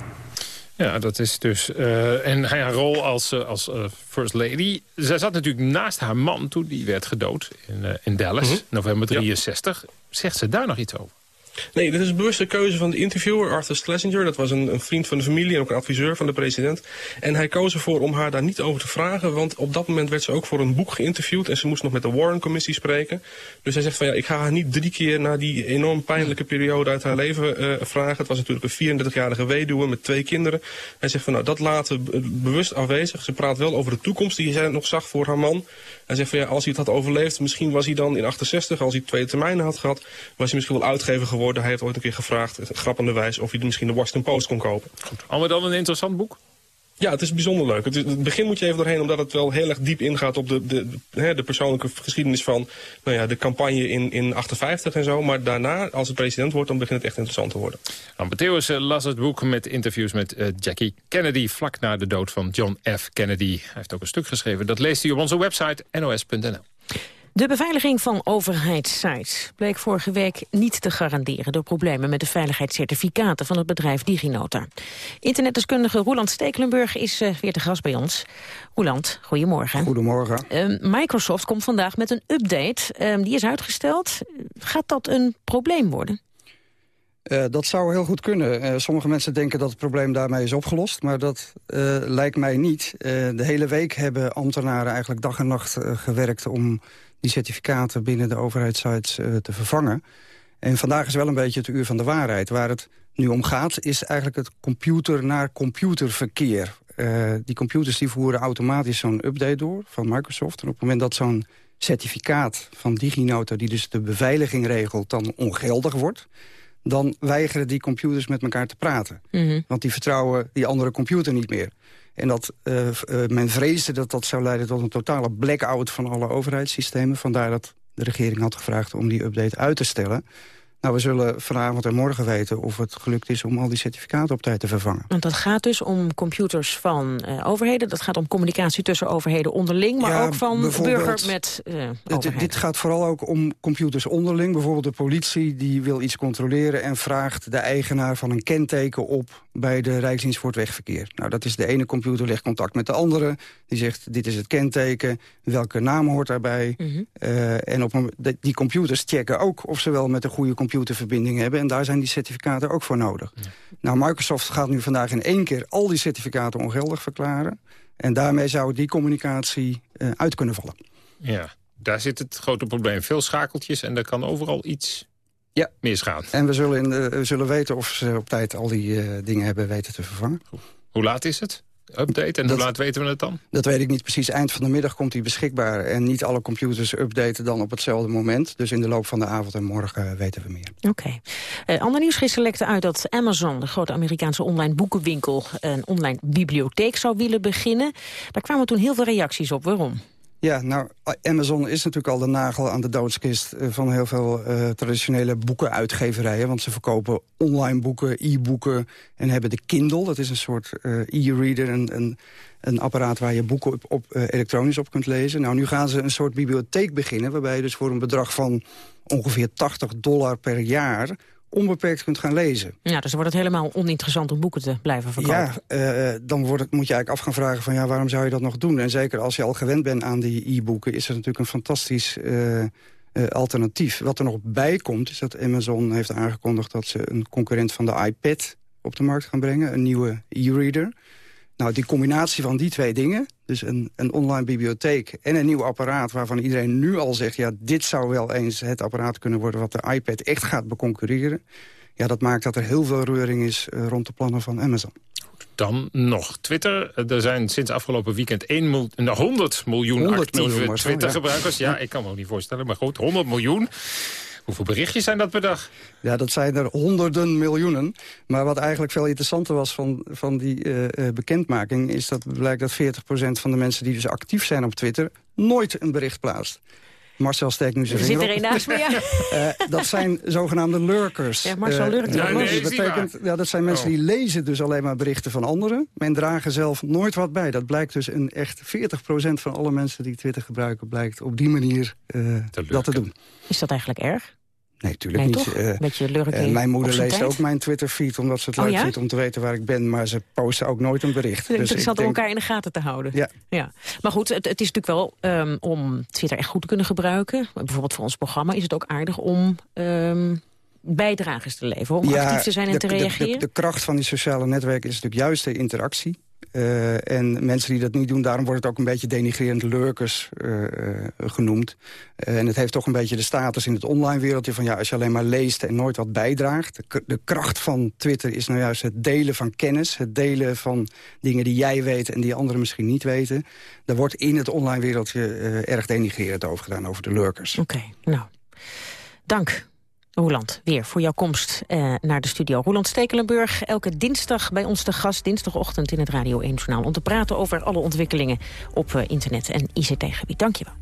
[SPEAKER 14] Ja, dat is dus... Uh, en haar rol als, uh, als uh, First Lady... Zij zat natuurlijk naast haar man toen die werd gedood in, in Dallas, mm -hmm. november 63. Ja. Zegt ze daar nog iets over?
[SPEAKER 42] Nee, dit is een bewuste keuze van de interviewer, Arthur Schlesinger. Dat was een, een, vriend van de familie en ook een adviseur van de president. En hij koos ervoor om haar daar niet over te vragen. Want op dat moment werd ze ook voor een boek geïnterviewd. En ze moest nog met de Warren-commissie spreken. Dus hij zegt van ja, ik ga haar niet drie keer na die enorm pijnlijke periode uit haar leven uh, vragen. Het was natuurlijk een 34-jarige weduwe met twee kinderen. Hij zegt van nou, dat laten bewust afwezig. Ze praat wel over de toekomst die zij nog zag voor haar man. Hij zegt van ja, als hij het had overleefd, misschien was hij dan in 68, als hij twee termijnen had gehad, was hij misschien wel uitgever geworden. Hij heeft ooit een keer gevraagd, grappenderwijs, of hij misschien de Washington Post kon kopen.
[SPEAKER 14] Goed. Allemaal dan een interessant boek?
[SPEAKER 42] Ja, het is bijzonder leuk. Het, het, begin moet je even doorheen, omdat het wel heel erg diep ingaat op de, de, de, de persoonlijke geschiedenis van nou ja, de campagne in, in 58 en zo. Maar daarna, als het president wordt, dan begint het echt interessant te worden.
[SPEAKER 14] Matthäus uh, las het boek met interviews met uh, Jackie Kennedy, vlak na de dood van John F. Kennedy. Hij heeft ook een stuk geschreven. Dat leest u op onze website nos.nl.
[SPEAKER 15] De beveiliging van overheidssites bleek vorige week niet te garanderen... door problemen met de veiligheidscertificaten van het bedrijf DigiNota. Internetdeskundige Roland Stekelenburg is uh, weer te gast bij ons. Roland, goedemorgen.
[SPEAKER 44] Goedemorgen.
[SPEAKER 15] Uh, Microsoft komt vandaag met een update. Uh, die is uitgesteld. Gaat dat een probleem worden?
[SPEAKER 44] Uh, dat zou heel goed kunnen. Uh, sommige mensen denken dat het probleem daarmee is opgelost. Maar dat uh, lijkt mij niet. de hele week hebben ambtenaren eigenlijk dag en nacht gewerkt... om die certificaten binnen de overheidssites te vervangen. En vandaag is wel een beetje het uur van de waarheid. Waar het nu om gaat is eigenlijk het computer naar computerverkeer. die computers die voeren automatisch zo'n update door van Microsoft. En op het moment dat zo'n certificaat van DigiNotar... die dus de beveiliging regelt, dan ongeldig wordt dan weigeren die computers met elkaar te praten. Mm -hmm. Want die vertrouwen die andere computer niet meer. En dat uh, men vreesde dat dat zou leiden tot een totale blackout van alle overheidssystemen. Vandaar dat de regering had gevraagd om die update uit te stellen. Nou, we zullen vanavond en morgen weten of het gelukt is om al die certificaten op tijd te vervangen.
[SPEAKER 15] Want dat gaat dus om computers van uh, overheden. Dat gaat om communicatie tussen overheden onderling, maar
[SPEAKER 44] ja,
[SPEAKER 15] ook van burger met uh,
[SPEAKER 44] dit, dit gaat vooral ook om computers onderling. Bijvoorbeeld de politie die wil iets controleren en vraagt de eigenaar van een kenteken op bij de Rijksdienst voor het Wegverkeer. Nou, dat is de ene computer legt contact met de andere. Die zegt, dit is het kenteken, welke naam hoort daarbij. Mm -hmm. uh, en op een, die computers checken ook of ze wel met een goede computerverbinding hebben. En daar zijn die certificaten ook voor nodig. Ja. Nou, Microsoft gaat nu vandaag in één keer al die certificaten ongeldig verklaren. En daarmee zou die communicatie uh, uit kunnen vallen.
[SPEAKER 14] Ja, daar zit het grote probleem. Veel schakeltjes en er kan overal iets
[SPEAKER 44] ja.
[SPEAKER 14] misgaan.
[SPEAKER 44] En we zullen, in de, we zullen weten of ze op tijd al die uh, dingen hebben weten te vervangen.
[SPEAKER 14] Hoe laat is het? Update, en hoe laat weten we het dan?
[SPEAKER 44] Dat weet ik niet precies. Eind van de middag komt hij beschikbaar. En niet alle computers updaten dan op hetzelfde moment. Dus in de loop van de avond en morgen weten we meer.
[SPEAKER 15] Oké. Okay. Uh, ander nieuws gisteren lekte uit dat Amazon, de grote Amerikaanse online boekenwinkel... een online bibliotheek zou willen beginnen. Daar kwamen toen heel veel reacties op. Waarom?
[SPEAKER 44] Ja, nou, Amazon is natuurlijk al de nagel aan de doodskist... Eh, van heel veel uh, traditionele boekenuitgeverijen. Want ze verkopen online boeken, e-boeken en hebben de Kindle. Dat is een soort uh, e-reader, een, een, een, apparaat waar je boeken op elektronisch op kunt lezen. Nou, nu gaan ze een soort bibliotheek beginnen... waarbij je dus voor een bedrag van ongeveer 80 dollar per jaar onbeperkt kunt gaan lezen.
[SPEAKER 15] Ja, dus dan wordt het helemaal oninteressant om boeken te blijven verkopen.
[SPEAKER 44] Ja, uh, dan wordt het, moet je eigenlijk af gaan vragen van ja, waarom zou je dat nog doen? En zeker als je al gewend bent aan die e-boeken... is het natuurlijk een fantastisch uh, uh, alternatief. Wat er nog bij komt, is dat Amazon heeft aangekondigd... dat ze een concurrent van de iPad op de markt gaan brengen. Een nieuwe e-reader. Nou, die combinatie van die twee dingen, dus een, een online bibliotheek en een nieuw apparaat... waarvan iedereen nu al zegt, ja, dit zou wel eens het apparaat kunnen worden... wat de iPad echt gaat beconcurreren. Ja, dat maakt dat er heel veel reuring is uh, rond de plannen van Amazon.
[SPEAKER 14] Dan nog Twitter. Er zijn sinds afgelopen weekend 1 mil 100 miljoen 100 miljoen Twitter-gebruikers. Ja. ja, ik kan me ook niet voorstellen, maar goed, 100 miljoen. Hoeveel berichtjes zijn dat per dag?
[SPEAKER 44] Ja, dat zijn er honderden miljoenen. Maar wat eigenlijk veel interessanter was van, van die uh, bekendmaking... is dat blijkt dat 40% van de mensen die dus actief zijn op Twitter... nooit een bericht plaatst. Marcel steekt nu zijn
[SPEAKER 15] er
[SPEAKER 44] vinger
[SPEAKER 15] zit er een naast me, ja.
[SPEAKER 44] uh, dat zijn zogenaamde lurkers.
[SPEAKER 15] Ja, Marcel lurkt.
[SPEAKER 14] ja, nee,
[SPEAKER 44] dat, betekent, ja, dat zijn mensen oh. die lezen dus alleen maar berichten van anderen... men dragen zelf nooit wat bij. Dat blijkt dus een echt 40% van alle mensen die Twitter gebruiken... blijkt op die manier uh, te dat te doen.
[SPEAKER 15] Is dat eigenlijk erg?
[SPEAKER 44] Nee, natuurlijk
[SPEAKER 15] nee,
[SPEAKER 44] niet.
[SPEAKER 15] Beetje uh,
[SPEAKER 44] mijn moeder leest
[SPEAKER 15] tijd?
[SPEAKER 44] ook mijn Twitter-feed... omdat ze het
[SPEAKER 15] oh,
[SPEAKER 44] leuk
[SPEAKER 15] ja?
[SPEAKER 44] vindt om te weten waar ik ben... maar ze posten ook nooit een bericht.
[SPEAKER 15] Dus
[SPEAKER 44] ik
[SPEAKER 15] zat
[SPEAKER 44] denk...
[SPEAKER 15] elkaar in de gaten te houden.
[SPEAKER 44] Ja.
[SPEAKER 15] ja. Maar goed, het, het is natuurlijk wel um, om Twitter echt goed te kunnen gebruiken. Bijvoorbeeld voor ons programma is het ook aardig om... Um, bijdragers te leveren, om
[SPEAKER 44] ja,
[SPEAKER 15] actief te zijn en
[SPEAKER 44] de,
[SPEAKER 15] te
[SPEAKER 44] de,
[SPEAKER 15] reageren?
[SPEAKER 44] De, de, kracht van die sociale netwerken is natuurlijk juist de interactie. Uh, en mensen die dat niet doen, daarom wordt het ook een beetje denigrerend lurkers uh, uh, genoemd. en het heeft toch een beetje de status in het online wereldje van ja, als je alleen maar leest en nooit wat bijdraagt. De, kracht van Twitter is nou juist het delen van kennis, het delen van dingen die jij weet en die anderen misschien niet weten. Daar wordt in het online wereldje erg denigrerend over gedaan, over de lurkers.
[SPEAKER 15] Oké, nou, dank. Roland, weer voor jouw komst eh, naar de studio. Roland Stekelenburg, elke dinsdag bij ons te gast... dinsdagochtend in het Radio 1-journaal... om te praten over alle ontwikkelingen op uh, internet- en ICT-gebied. Dank je wel.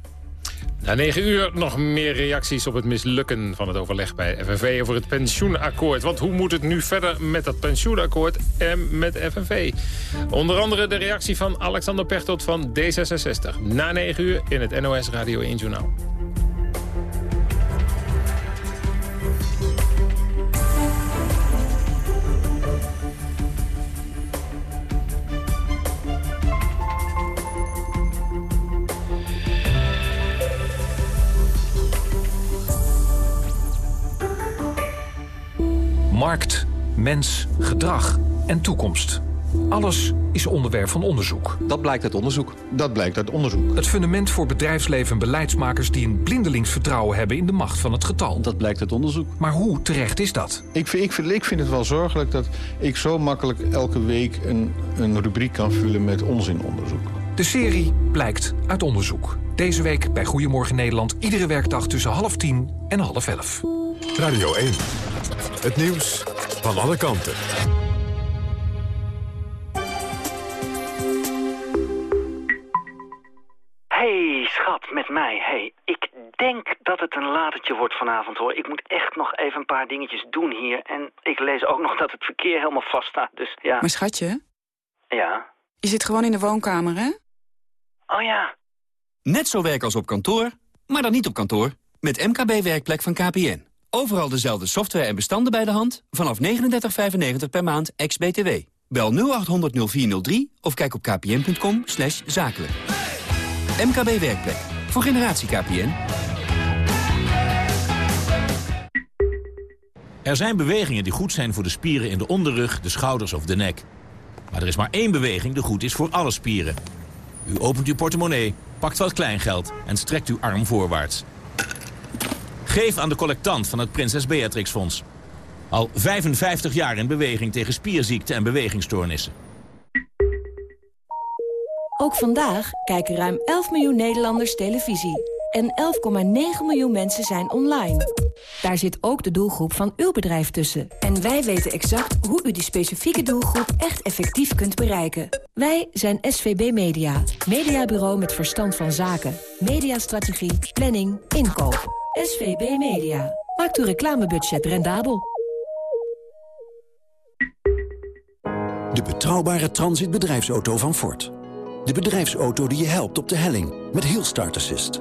[SPEAKER 14] Na negen uur nog meer reacties op het mislukken van het overleg bij FNV over het pensioenakkoord. Want hoe moet het nu verder met dat pensioenakkoord en met FNV? Onder andere de reactie van Alexander Pechtold van D66. Na negen uur in het NOS Radio 1 Journaal.
[SPEAKER 45] Markt, mens, gedrag en toekomst. Alles is onderwerp van onderzoek.
[SPEAKER 46] Dat blijkt uit onderzoek.
[SPEAKER 47] Dat blijkt uit onderzoek.
[SPEAKER 45] Het fundament voor bedrijfsleven en beleidsmakers... die een blindelings vertrouwen hebben in de macht van het getal.
[SPEAKER 47] Dat blijkt uit onderzoek.
[SPEAKER 45] Maar hoe terecht is dat?
[SPEAKER 47] Ik vind, ik vind, ik vind het wel zorgelijk dat ik zo makkelijk elke week... een, een rubriek kan vullen met onzinonderzoek.
[SPEAKER 45] De serie blijkt uit onderzoek. Deze week bij Goedemorgen Nederland. Iedere werkdag tussen half tien en half elf.
[SPEAKER 31] Radio 1. Het nieuws van alle kanten.
[SPEAKER 48] Hey, schat, met mij. Hey, ik denk dat het een latertje wordt vanavond, hoor. Ik moet echt nog even een paar dingetjes doen hier. En ik lees ook nog dat het verkeer helemaal vast staat, dus ja.
[SPEAKER 49] Maar schatje?
[SPEAKER 48] Ja?
[SPEAKER 49] Je zit gewoon in de woonkamer, hè?
[SPEAKER 48] Oh ja.
[SPEAKER 50] Net zo werk als op kantoor, maar dan niet op kantoor. Met MKB Werkplek van KPN. Overal dezelfde software en bestanden bij de hand. Vanaf 39,95 per maand, ex-BTW. Bel 0800 0403 of kijk op kpn.com zakelijk. MKB Werkplek. Voor generatie KPN.
[SPEAKER 51] Er zijn bewegingen die goed zijn voor de spieren in de onderrug, de schouders of de nek. Maar er is maar één beweging die goed is voor alle spieren. U opent uw portemonnee, pakt wat kleingeld en strekt uw arm voorwaarts. Geef aan de collectant van het Prinses Beatrix Fonds. Al 55 jaar in beweging tegen spierziekten en bewegingsstoornissen.
[SPEAKER 46] Ook vandaag kijken ruim 11 miljoen Nederlanders televisie. En 11,9 miljoen mensen zijn online. Daar zit ook de doelgroep van uw bedrijf tussen. En wij weten exact hoe u die specifieke doelgroep echt effectief kunt bereiken. Wij zijn SVB Media. Mediabureau met verstand van zaken. Mediastrategie, planning, inkoop. SVB Media. Maakt uw reclamebudget rendabel.
[SPEAKER 36] De betrouwbare transitbedrijfsauto van Ford. De bedrijfsauto die je helpt op de helling met heel start assist.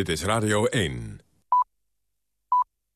[SPEAKER 31] Dit is Radio 1.